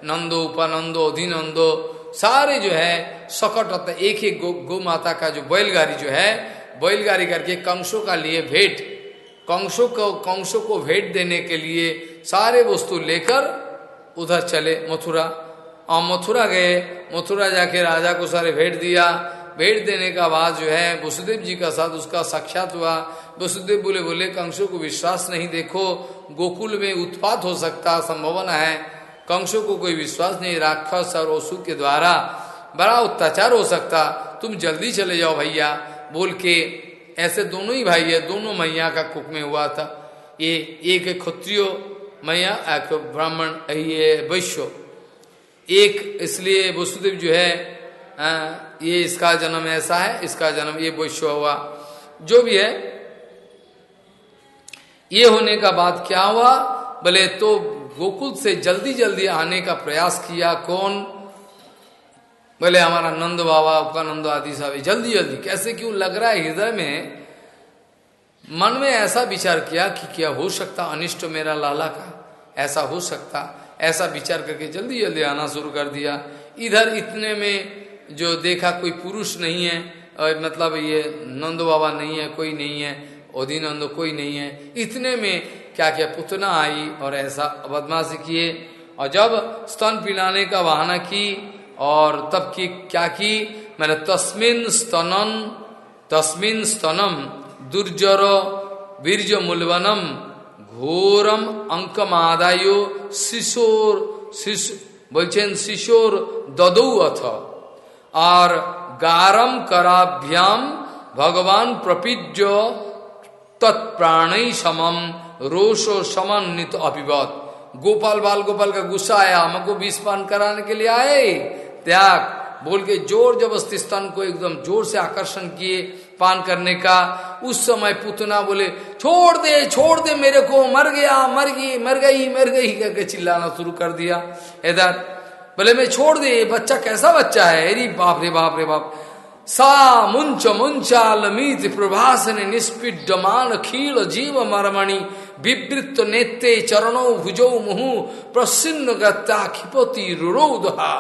नंदो, उपानंदो, अधिनंदो सारे जो है सकट होता एक एक गो, गो माता का जो बैलगाड़ी जो है बैलगाड़ी करके कंसों का लिए भेंट। कंसों को कंसों को भेंट देने के लिए सारे वस्तु लेकर उधर चले मथुरा। और मथुरा गए मथुरा जाके राजा को सारे भेंट दिया। भेंट देने का बाद जो है वसुदेव जी का साथ उसका साक्षात हुआ। वसुदेव बोले बोले कंसों को विश्वास नहीं देखो गोकुल में उत्पात हो सकता संभावना है। कंसों को कोई विश्वास नहीं राक्षस और ओसु के द्वारा। बड़ा अत्याचार हो सकता। तुम जल्दी चले जाओ भैया। बोल के ऐसे दोनों ही भाई है दोनों मैया का कुक में हुआ था। ये एक क्षत्रियो मैया एक ब्राह्मण ये वैश्य। एक इसलिए वसुदेव जो है आ, ये इसका जन्म ऐसा है इसका जन्म ये वैश्य हुआ। जो भी है ये होने का बाद क्या हुआ? बोले तो गोकुल से जल्दी जल्दी आने का प्रयास किया, कौन? बोले, हमारा नंद बाबा उपकानंद आदि साहब जल्दी जल्दी, कैसे क्यों? लग रहा है हृदय में, मन में ऐसा विचार किया कि क्या हो सकता, अनिष्ट मेरा लाला का, ऐसा हो सकता, ऐसा विचार करके जल्दी जल्दी आना शुरू कर दिया। इधर इतने में जो देखा कोई पुरुष नहीं है, और मतलब ये नंद बाबा नहीं है, कोई नहीं है, ओदीनंद कोई नहीं है, इतने में क्या क्या पुतना आई और ऐसा बदमाशी किए और जब स्तन पिलाने का बहाना की और तब की क्या की मैंने तस्मिन स्तनन तस्मिन स्तनम दुर्जर वीर्य मूलवनम घोरम अंकमादायो शिशोर शिशु বলছেন শিশোর দদৌ অথ আর গারম कराभ्याम भगवान प्रपीज्य तत्प्राणी समम रोषो समन्वित अभिवत गोपाल बाल, गोपाल का गुस्सा आया, हमको विस्पान कराने के लिए आए। त्याग, बोल के ज़ोर जबरस्ती स्तन को एकदम ज़ोर से आकर्षण किए पान करने का। उस समय पुतना बोले, छोड़ दे छोड़ दे मेरे को, मर गया, मर गई मर गई मर गई, करके चिल्लाना शुरू कर दिया। इधर बोले, मैं छोड़ दे बच्चा कैसा बच्चा है? अरे बाप रे बाप रे बाप। सा मुंच मुंचालमीत प्रभासन निष्पिडमान खील जीव मरमणि। विवृत नेत्ते चरणों भुजो मुहु प्रसिन्न गत्ता खिपोती रुरोदहा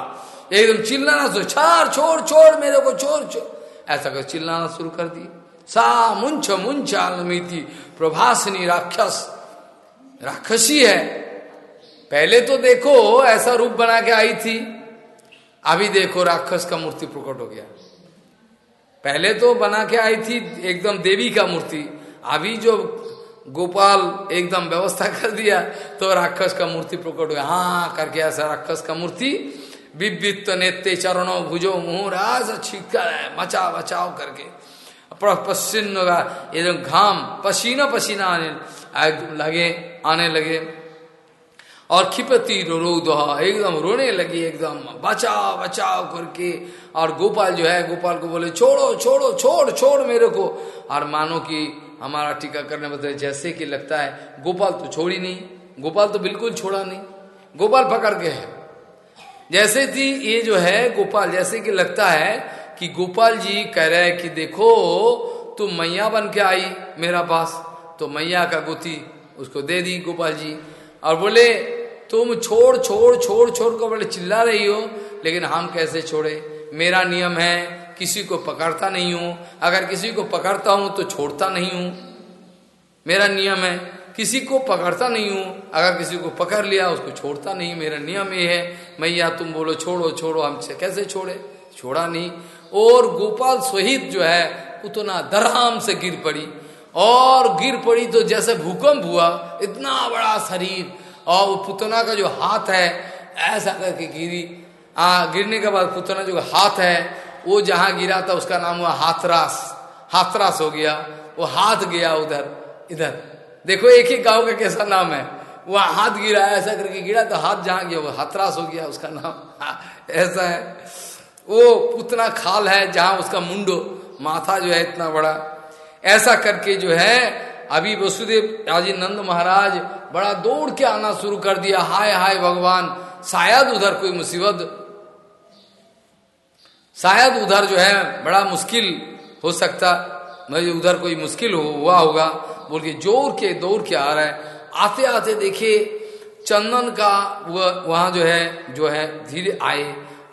एकदम चिल्लाना सो छार छोड़ छोड़ मेरे को छोड़ छोड़ ऐसा कर चिल्लाना शुरू कर दी सा मुंच मुंचालमीति प्रभासनी राक्षस राक्षसी है पहले तो देखो ऐसा रूप बना के आई थी अभी देखो राक्षस का मूर्ति प्रकट हो गया पहले तो बना के आई थी एकदम देवी का मूर्ति अभी जो गोपाल एकदम व्यवस्था कर दिया तो राक्षस का मूर्ति प्रकट हुआ। हाँ करके ऐसा राक्षस का मूर्ति। विवित नेत्य चरणों भुजो मुँह राज कर मचा बचाव करके। पश्चिन एकदम घाम, पसीना पसीना आने लगे आने लगे। और खिपति रो दोहा, एकदम रोने लगी, एकदम। बचाओ बचाओ करके। और गोपाल जो है, गोपाल को बोले, छोड़ो छोड़ो, छोड़ छोड़ मेरे को। और मानो कि हमारा टीका करने बताए जैसे कि लगता है, गोपाल तो छोड़ी नहीं, गोपाल तो बिल्कुल छोड़ा नहीं, गोपाल पकड़ के है। जैसे थी ये जो है गोपाल, जैसे कि लगता है कि गोपाल जी कह रहे हैं कि देखो तुम मैया बन के आई मेरा पास तो मैया का गुथी उसको दे दी गोपाल जी। और बोले, तुम छोड़ छोड़ छोड़ छोड़ को बोले, चिल्ला रही हो, लेकिन हम कैसे छोड़े? मेरा नियम है किसी को पकड़ता नहीं हूँ, अगर किसी को पकड़ता हूँ तो छोड़ता नहीं हूँ। मेरा नियम है, किसी को पकड़ता नहीं हूँ, अगर किसी को पकड़ लिया, उसको छोड़ता नहीं। मेरा नियम ये है, मैया तुम बोलो, छोड़ो छोड़ो हमसे कैसे छोड़े? छोड़ा नहीं। और गोपाल सहित जो है, उतना दराम से गिर पड़ी। और गिर पड़ी तो जैसे भूकंप हुआ, इतना बड़ा शरीर। और वो पुतना का जो हाथ है, ऐसा करके गिरी। आ, गिरने के बाद पुतना जो हाथ है वो जहाँ गिरा था उसका नाम हुआ हाथरास। हाथरास हो गया, वो हाथ गया उधर, इधर। देखो एक ही गाँव का कैसा नाम है। वो हाथ गिरा, ऐसा करके गिरा तो हाथ जहाँ गया, वो हाथरास हो गया उसका नाम। ऐसा है। वो उतना खाल है जहाँ उसका मुंडो, माथा जो है इतना बड़ा। ऐसा करके जो है, अभी वसुदेव राज़ी नंद महाराज बड़ा दौड़ के आना शुरू कर दिया। हाय हाय भगवान, शायद उधर कोई मुसीबत शायद उधर जो है बड़ा मुश्किल हो सकता मैं उधर कोई मुश्किल हो, हुआ होगा। बोल के ज़ोर के दौड़ के आ रहा है। आते आते देखे चंदन का वहाँ जो है जो है धीरे आए।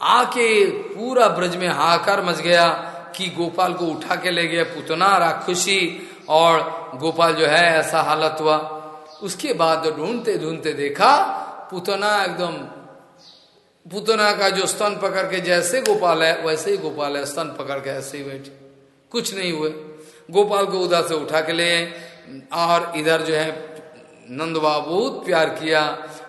आके पूरा ब्रज में हाकार मच गया कि गोपाल को उठा के ले गया पुतना राक्षसी और गोपाल जो है ऐसा हालत हुआ। उसके बाद ढूंढते ढूंढते देखा पुतना एकदम पुतना का जो स्तन पकड़ के जैसे गोपाल है, वैसे ही गोपाल है, स्तन पकड़ के ऐसे ही बैठे। कुछ नहीं हुए। गोपाल को उधर से उठा के ले और इधर जो है नंद बहुत प्यार किया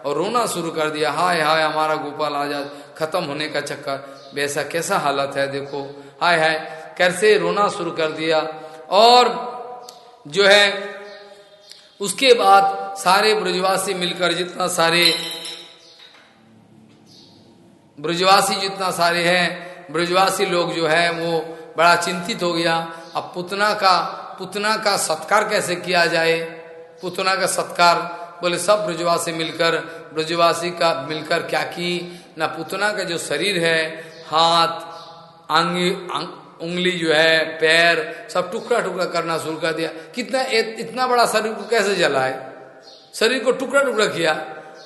और रोना शुरू कर दिया। हाय हाय, हमारा गोपाल आज़ाद खत्म होने का चक्कर। वैसा कैसा हालत है, देखो। हाय हाय, कैसे रोना शुरू कर दिया। और जो है, उसके बाद सारे ब्रजवासी मिलकर जितना सारे ब्रजवासी जितना सारे हैं, ब्रजवासी लोग जो है, वो बड़ा चिंतित हो गया। अब पुतना का पुतना का सत्कार कैसे किया जाए? पुतना का सत्कार, बोले, सब ब्रजवासी मिलकर, ब्रजवासी का मिलकर क्या की? ना पुतना का जो शरीर है, हाथ, आंगी उंगली जो है, पैर, सब टुकड़ा टुकड़ा करना शुरू कर दिया। कितना इतना बड़ा शरीर को कैसे जलाए? शरीर को टुकड़ा टुकड़ा किया।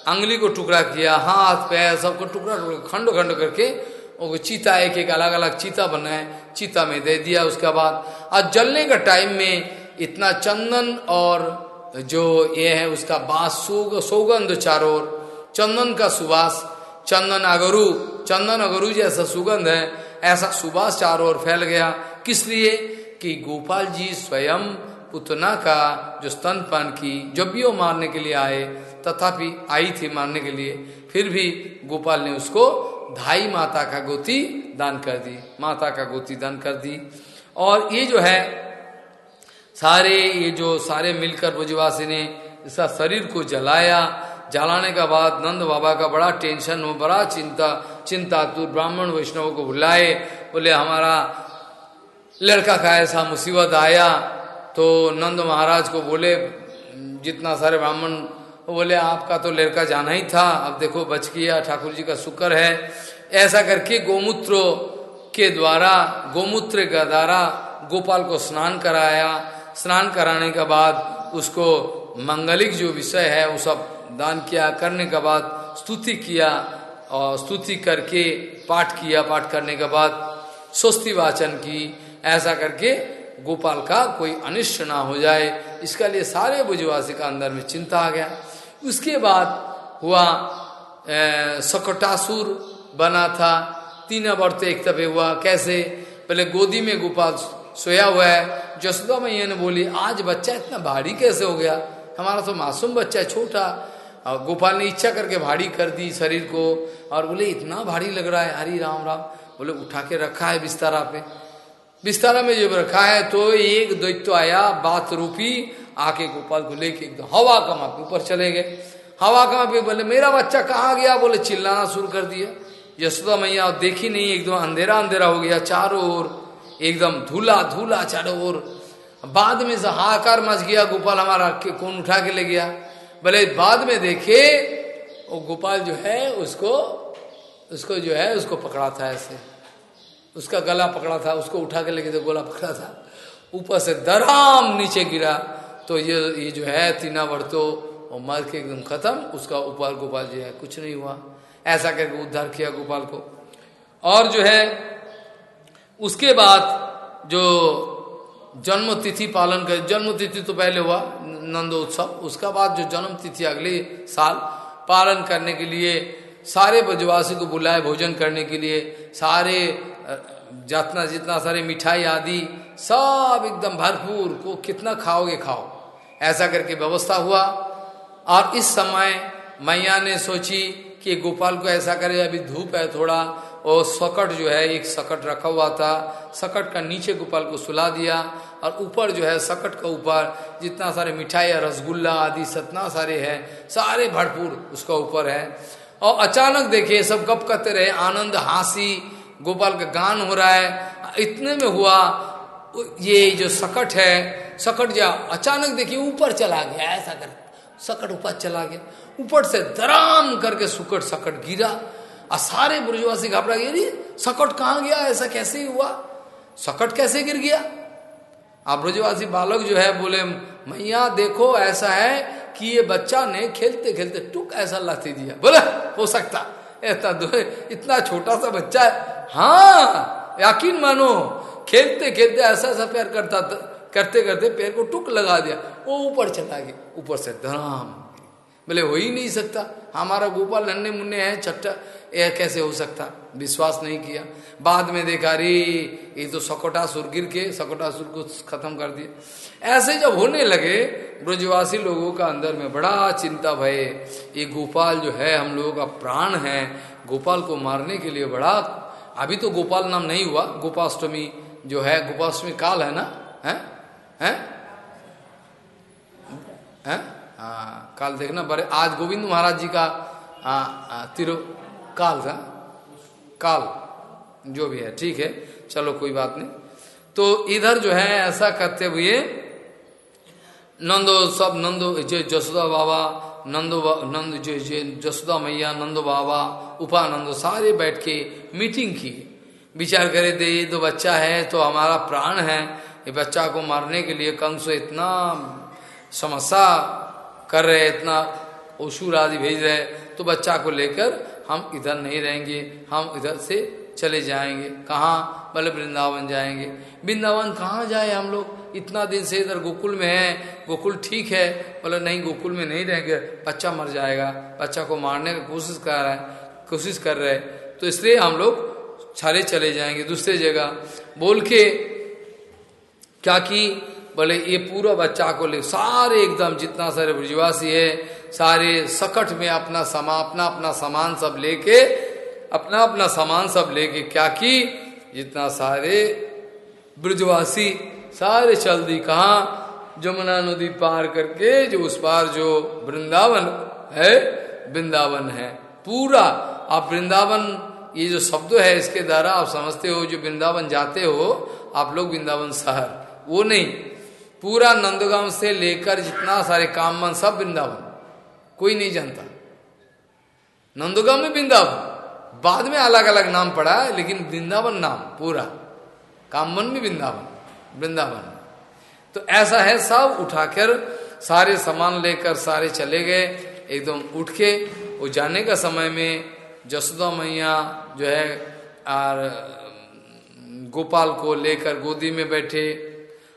अंगली को टुकड़ा किया, हाथ, पैर, सबको टुकड़ा टुकड़ा, खंड खंड करके वो चीता, एक एक अलग अलग चीता बनाए, चीता में दे दिया उसके बाद। और जलने का टाइम में इतना चंदन और जो ये है उसका बास सौगंध चारों ओर। चंदन का सुबास चंदन अगरु चंदन अगरु जैसा सुगंध है, ऐसा सुबास चारों ओर फैल गया। किस लिए? कि गोपाल जी स्वयं पुतना का जो स्तनपान की जब भी वो मारने के लिए आए तथापि आई थी मारने के लिए। फिर भी गोपाल ने उसको धाई माता का गोती दान कर दी, माता का गोती दान कर दी। और ये जो है, सारे, ये जो सारे मिलकर ब्रजवासी ने इसका शरीर को जलाया। जलाने का बाद नंद बाबा का बड़ा टेंशन हो, बड़ा चिंता चिंता तू ब्राह्मण वैष्णव को बुलाए। बोले, हमारा लड़का का ऐसा मुसीबत आया। तो नंद महाराज को बोले, जितना सारे ब्राह्मण बोले, आपका तो लड़का जाना ही था, अब देखो बच गया, ठाकुर जी का शुक्र है। ऐसा करके गोमूत्र के द्वारा, गोमूत्र का द्वारा गोपाल को स्नान कराया। स्नान कराने के बाद उसको मंगलिक जो विषय है, वो सब दान किया। करने के बाद स्तुति किया और स्तुति करके पाठ किया। पाठ करने के बाद स्वस्ति वाचन की। ऐसा करके गोपाल का कोई अनिष्ट ना हो जाए। इसका लिए सारे बुजवासी का अंदर में चिंता आ गया। उसके बाद हुआ सकटासुर बना था। तीन वर्त एक तबे हुआ, कैसे? पहले गोदी में गोपाल सोया हुआ है। जसोदा मैया ने बोली, आज बच्चा इतना भारी कैसे हो गया? हमारा तो मासूम बच्चा है, छोटा। और गोपाल ने इच्छा करके भारी कर दी शरीर को और बोले, इतना भारी लग रहा है, हरी राम राम। बोले, उठा के रखा है बिस्तारा पे। बिस्तारा में जब रखा है तो एक दैत्य आया, बात रूपी आके गोपाल को लेके एकदम हवा कमा पे ऊपर चले गए। हवा कमा पे बोले, मेरा बच्चा कहाँ गया? बोले, चिल्लाना शुरू कर दिया। यशोदा मैया देखी नहीं, एकदम अंधेरा अंधेरा हो गया चारों ओर। एकदम धूला धूला चारों ओर। बाद में से हाकार मच गया, गोपाल हमारा के कौन उठा के ले गया। बोले, बाद में देखे, वो गोपाल जो है, उसको उसको जो है, उसको पकड़ा था ऐसे। उसका गला पकड़ा था, उसको उठा के लेके गोला पकड़ा था, ऊपर से दराम नीचे गिरा। तो ये ये जो है तीना वर्तो और मर के एकदम खत्म, उसका ऊपर गोपाल जी है, कुछ नहीं हुआ। ऐसा करके उद्धार किया गोपाल को। और जो है, उसके बाद जो जन्म तिथि पालन कर जन्म तिथि तो पहले हुआ नंदोत्सव, उसका बाद जो जन्म तिथि अगले साल पालन करने के लिए, सारे ब्रजवासी को बुलाए भोजन करने के लिए, सारे जितना जितना सारे मिठाई आदि, सब एकदम भरपूर को कितना खाओगे खाओ। ऐसा करके व्यवस्था हुआ। और इस समय मैया ने सोची कि गोपाल को ऐसा करे, अभी धूप है थोड़ा, और सकट जो है, एक सकट रखा हुआ था। सकट का नीचे गोपाल को सुला दिया, और ऊपर जो है, सकट का ऊपर जितना सारे मिठाई या रसगुल्ला आदि सतना सारे है, सारे भरपूर उसका ऊपर है। और अचानक देखे सब गप करते रहे, आनंद, हासी, गोपाल का गान हो रहा है। इतने में हुआ, ये जो सकट है सकट जा, अचानक देखिए ऊपर चला गया, ऐसा कर, सकट ऊपर चला गया। ऊपर से दराम करके सुकट सकट गिरा। और सारे ब्रजवासी घबरा गए सकट कहाँ गया? ऐसा कैसे हुआ? सकट कैसे गिर गया? अब ब्रजवासी बालक जो है, बोले, मैया, देखो, ऐसा है कि ये बच्चा ने खेलते खेलते टुक ऐसा लाती दिया। बोले, हो सकता इतना इतना छोटा सा बच्चा है। हाँ यकीन मानो, खेलते खेलते ऐसा ऐसा प्यार करता था करते करते पैर को टुक लगा दिया, वो ऊपर चला गया। ऊपर से धराम बोले, हो ही नहीं सकता। हमारा गोपाल नन्हे मुन्ने हैं छट्टा यह कैसे हो सकता? विश्वास नहीं किया। बाद में देखा रे ये तो सुर गिर के सुर को खत्म कर दिया। ऐसे जब होने लगे, ब्रजवासी लोगों का अंदर में बड़ा चिंता भय। ये गोपाल जो है, हम लोगों का प्राण है। गोपाल को मारने के लिए बड़ा, अभी तो गोपाल नाम नहीं हुआ। गोपाष्टमी जो है, गोपाष्टमी काल है ना? है? हैं? हैं? हाँ काल देखना बड़े आज गोविंद महाराज जी का तिरु, काल था। काल, जो भी है, ठीक है। चलो, कोई बात नहीं। तो इधर जो है, ऐसा करते हुए नंदो, सब नंदो जो जसोदा बाबा, नंदो नंद जो जसोदा मैया, नंदो बाबा, उपानंदो, सारे बैठ के मीटिंग की। विचार करे, दे, ये तो बच्चा है तो हमारा प्राण है। ये बच्चा को मारने के लिए कंस इतना समस्या कर रहे इतना ओसूर आदि भेज रहे तो बच्चा को लेकर हम इधर नहीं रहेंगे, हम इधर से चले जाएँगे। कहाँ? बोले वृंदावन जाएँगे। वृंदावन कहाँ जाए हम लोग? इतना दिन से इधर गोकुल में है, गोकुल ठीक है बोले नहीं, गोकुल में नहीं रहेंगे, बच्चा मर जाएगा। बच्चा को मारने की कोशिश कर रहा है, कोशिश कर रहे तो इसलिए हम लोग सारे चले जाएँगे दूसरे जगह। बोल के क्या की बोले, ये पूरा बच्चा को ले, सारे एकदम जितना सारे ब्रजवासी है, सारे सकट में अपना समा, अपना अपना सामान सब लेके, अपना अपना सामान सब लेके क्या की जितना सारे ब्रजवासी सारे चल दी कहा, जमुना नदी पार करके जो उस पार जो वृंदावन है वृंदावन है, पूरा। आप वृंदावन, ये जो शब्द है इसके द्वारा आप समझते हो, जो वृंदावन जाते हो, आप लोग वृंदावन शहर। वो नहीं। पूरा नंदगांव से लेकर जितना सारे काम मन सब वृंदावन। कोई नहीं जानता। नंदगांव में वृंदावन। बाद में अलग अलग नाम पड़ा है लेकिन वृंदावन नाम पूरा। कामवन में वृंदावन। वृंदावन। तो ऐसा है सब उठाकर सारे सामान लेकर सारे चले गए। एकदम उठ के वो जाने का समय में जसोदा मैया जो है और गोपाल को लेकर गोदी में बैठे।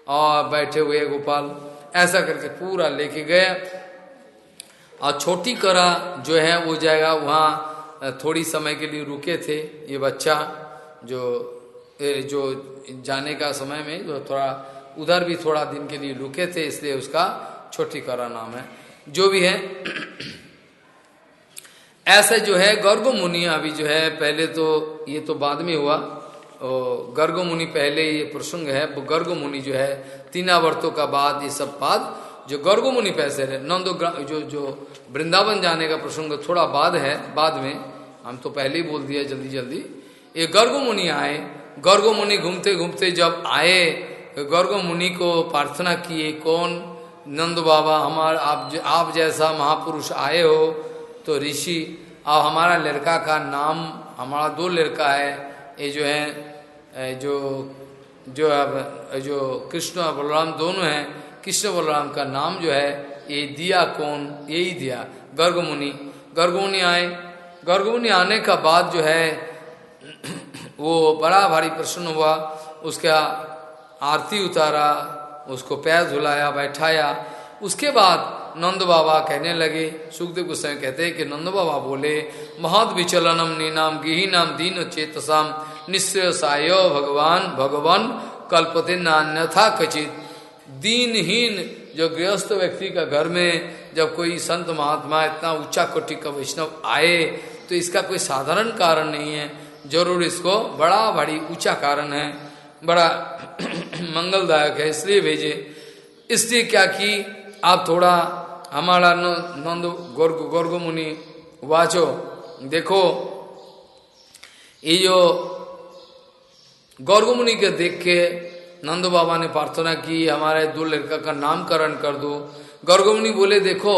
और बैठे हुए गोपाल। ऐसा करके पूरा लेके गए और छोटी करा जो है, वो जाएगा, वहाँ थोड़ी समय के लिए रुके थे। ये बच्चा जो जो जाने का समय में, जो थोड़ा, उधर भी थोड़ा दिन के लिए रुके थे, इसलिए उसका छोटी करा नाम है। जो भी है, ऐसे जो है गर्गो मुनि अभी जो है, पहले तो ये तो बाद में हुआ। गर्गो मुनि पहले ये प्रसंग है, वो गर्गो मुनि जो है, तीन वर्तों का बाद ये सब बाद, जो गर्गो मुनि पैसे रहे नंदो जो जो वृंदावन जाने का प्रसंग थोड़ा बाद है, बाद में, हम तो पहले ही बोल दिया, जल्दी जल्दी। ये गर्ग मुनि आए, गर्गो मुनि घूमते घूमते जब आए गर्गो मुनि को प्रार्थना किए, कौन? नंद बाबा, हमार, आप आप जैसा महापुरुष आए हो तो ऋषि, अब हमारा लड़का का नाम, हमारा दो लड़का है ये जो है जो जो अब जो कृष्ण और बलराम दोनों हैं, कृष्ण बलराम का नाम जो है, ये दिया कौन, यही दिया। गर्गमुनि। गर्गमुनि आए। गर्गमुनि आने का बाद जो है, वो बड़ा भारी प्रसन्न हुआ। उसका आरती उतारा, उसको पैर धुलाया, बैठाया। उसके बाद नंद बाबा कहने लगे, सुखदेव गोस्वामी कहते हैं कि नंद बाबा बोले महद विचलनम नीनाम गिही नाम दीन चेतसाम निश्चय सायो भगवान भगवान कल्पते नान्यथा कचित। दीनहीन जो गृहस्थ व्यक्ति का घर में जब कोई संत महात्मा इतना ऊँचा कोटि का वैष्णव आए तो इसका कोई साधारण कारण नहीं है। ज़रूर इसको बड़ा भारी ऊँचा कारण है, बड़ा मंगलदायक है, इसलिए भेजे। इसलिए क्या कि? आप थोड़ा हमारा नंद गोर्ग गोर्ग मुनि वाचो देखो ये जो गौरग मुनि के देख के नंद बाबा ने प्रार्थना की हमारे दो लड़का का नामकरण कर दो गौरग मुनि बोले देखो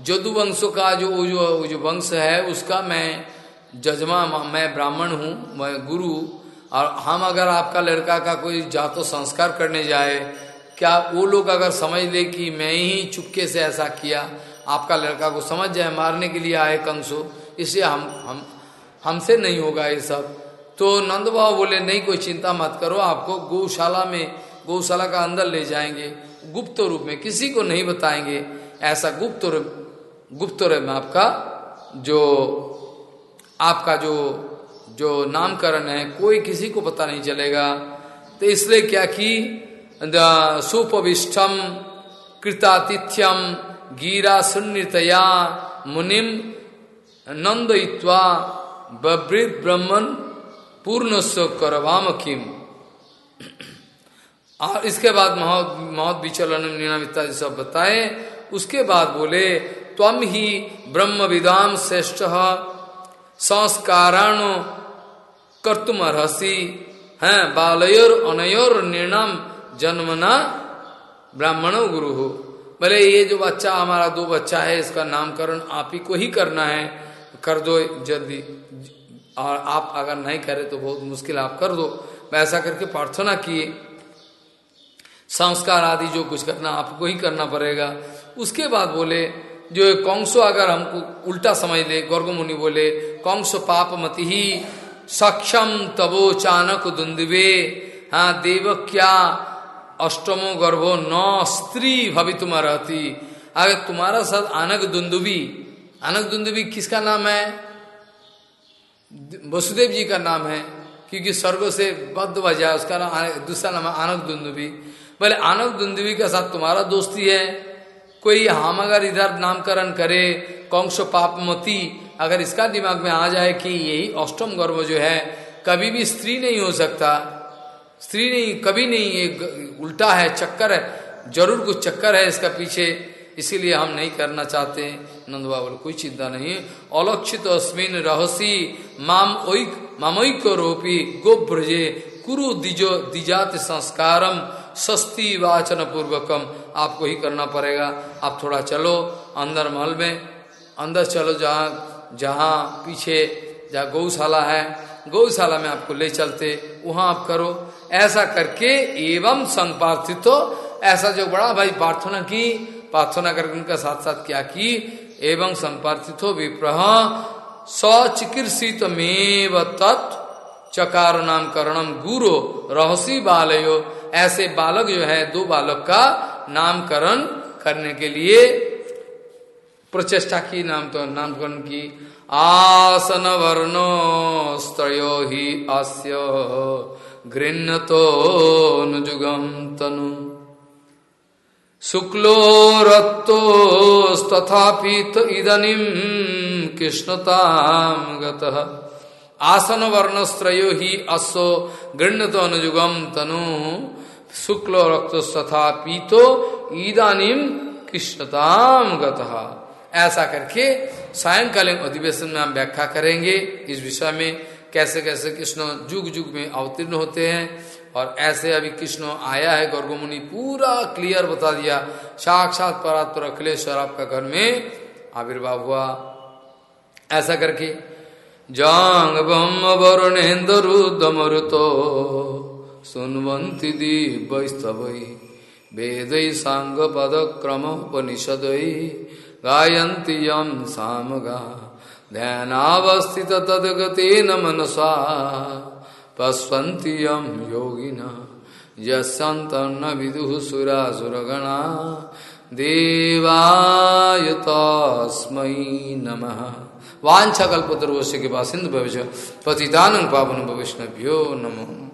जदु वंशों का जो जो जो वंश है उसका मैं जजमा मैं ब्राह्मण हूँ मैं गुरु और हम अगर आपका लड़का का कोई जातो संस्कार करने जाए क्या वो लोग अगर समझ ले कि मैं ही चुपके से ऐसा किया, आपका लड़का को समझ जाए मारने के लिए आए कंसो इसलिए हम हम, हमसे नहीं होगा ये सब। तो नंद बाबा बोले, नहीं, कोई चिंता मत करो, आपको गौशाला में, गौशाला का अंदर ले जाएँगे। गुप्त रूप में, किसी को नहीं बताएँगे। ऐसा गुप्त रूप गुप्त रूप में आपका जो आपका जो जो नामकरण है, कोई किसी को पता नहीं चलेगा। तो इसलिए क्या कि सुपविष्टम कृतातिथ्यम गीरा सुनृतया मुनिम नंदयित्वा बृद ब्रह्मन पूर्ण करवाम किम और इसके बाद महत विचलन नियम इत्यादि सब बताए उसके बाद बोले तम ही ब्रह्म विदाम श्रेष्ठ संस्कारण कर्तुम अर्सी हैं बालयोर अनयोर निर्णम जन्मना ब्राह्मण गुरु हो। बोले ये जो बच्चा, हमारा दो बच्चा है, इसका नामकरण आप ही को ही करना है। कर दो जल्दी। और आप अगर नहीं करे तो बहुत मुश्किल आप कर दो। वैसा करके प्रार्थना किए। संस्कार आदि जो कुछ करना आपको ही करना पड़ेगा। उसके बाद बोले, जो कौंसो अगर हमको उल्टा समझ ले गौरव मुनि बोले, कौंस पाप मति ही सक्षम तबो चानक दुंदवे। हाँ देव क्या अष्टमो गर्भो नौ स्त्री भवि तुम्हारा अगर तुम्हारा साथ आनक दुंदुबी। आनक दुंदुबी किसका नाम है? वसुदेव जी का नाम है, क्योंकि स्वर्ग से बद्ध बजा उसका नाम दूसरा नाम है आनक दुंदुबी। बोले आनक दुंदुबी के साथ तुम्हारा दोस्ती है। कोई हम अगर इधर नामकरण करे, कौंस पापमती, अगर इसका दिमाग में आ जाए कि यही अष्टम गर्भ जो है, कभी भी स्त्री नहीं हो सकता। स्त्री नहीं कभी नहीं, ये उल्टा है, चक्कर है। ज़रूर कुछ चक्कर है इसका पीछे, इसीलिए हम नहीं करना चाहते नंद बाबल कोई चिंता नहीं। अलक्षित अस्मिन रहसी, माम ओक मामोक रोपी गो गोब्रजे, कुरु दिजो, दिजात संस्कारम सस्ती वाचन पूर्वकम आपको ही करना पड़ेगा। आप थोड़ा चलो, अंदर महल में। अंदर चलो, जहाँ जहाँ पीछे, जहाँ गौशाला है। गौशाला में आपको ले चलते, वहाँ आप करो। ऐसा करके एवं संपार्थित, ऐसा जो बड़ा भाई प्रार्थना की, प्रार्थना करके उनका साथ साथ क्या की, एवं संपार्थित विप्रह सचिकित्सित मेव तत् चकार नाम करणम गुरु, रहसी बालयो। ऐसे बालक जो है, दो बालक का नामकरण करने के लिए प्रचेष्टा की, नाम तो नामकरण की। आसन वर्णो स्त्रो ही आस्य गृह्णतोऽनुजुगं तनु शुक्लो कृष्णतां आसन वर्णस्त्रयो ही अश्व गृहत अनुजुगम तनु शुक्ल रक्तस्तथा पीतो ईदानीम कृष्णताम ऐसा करके सायंकालीन अधिवेशन में हम व्याख्या करेंगे। इस विषय में कैसे कैसे कृष्ण जुग जुग में अवतीर्ण होते हैं और ऐसे अभी कृष्ण आया है गौरव मुनि पूरा क्लियर बता दिया। साक्षात परात्पर अखिलेश्वर आपका घर में आविर्भाव हुआ। ऐसा करके, जांग ब्रह्म वरुणेन्द्र रुद्रमरुतो सुनवंती दिवैस्तवै वेद सांग पद क्रम उपनिषद गायंती यम सामगा। ध्यानावस्थित तदगतेन मनसा। पश्वन्ति यम योगिना। विदु सुरा सुरगणा देवाय तस्मै नमः। वाञ्छाकल्पतरुवस्य के पास सिंधु भविष्य पतितान पावन भविष्णभ्यो नमो।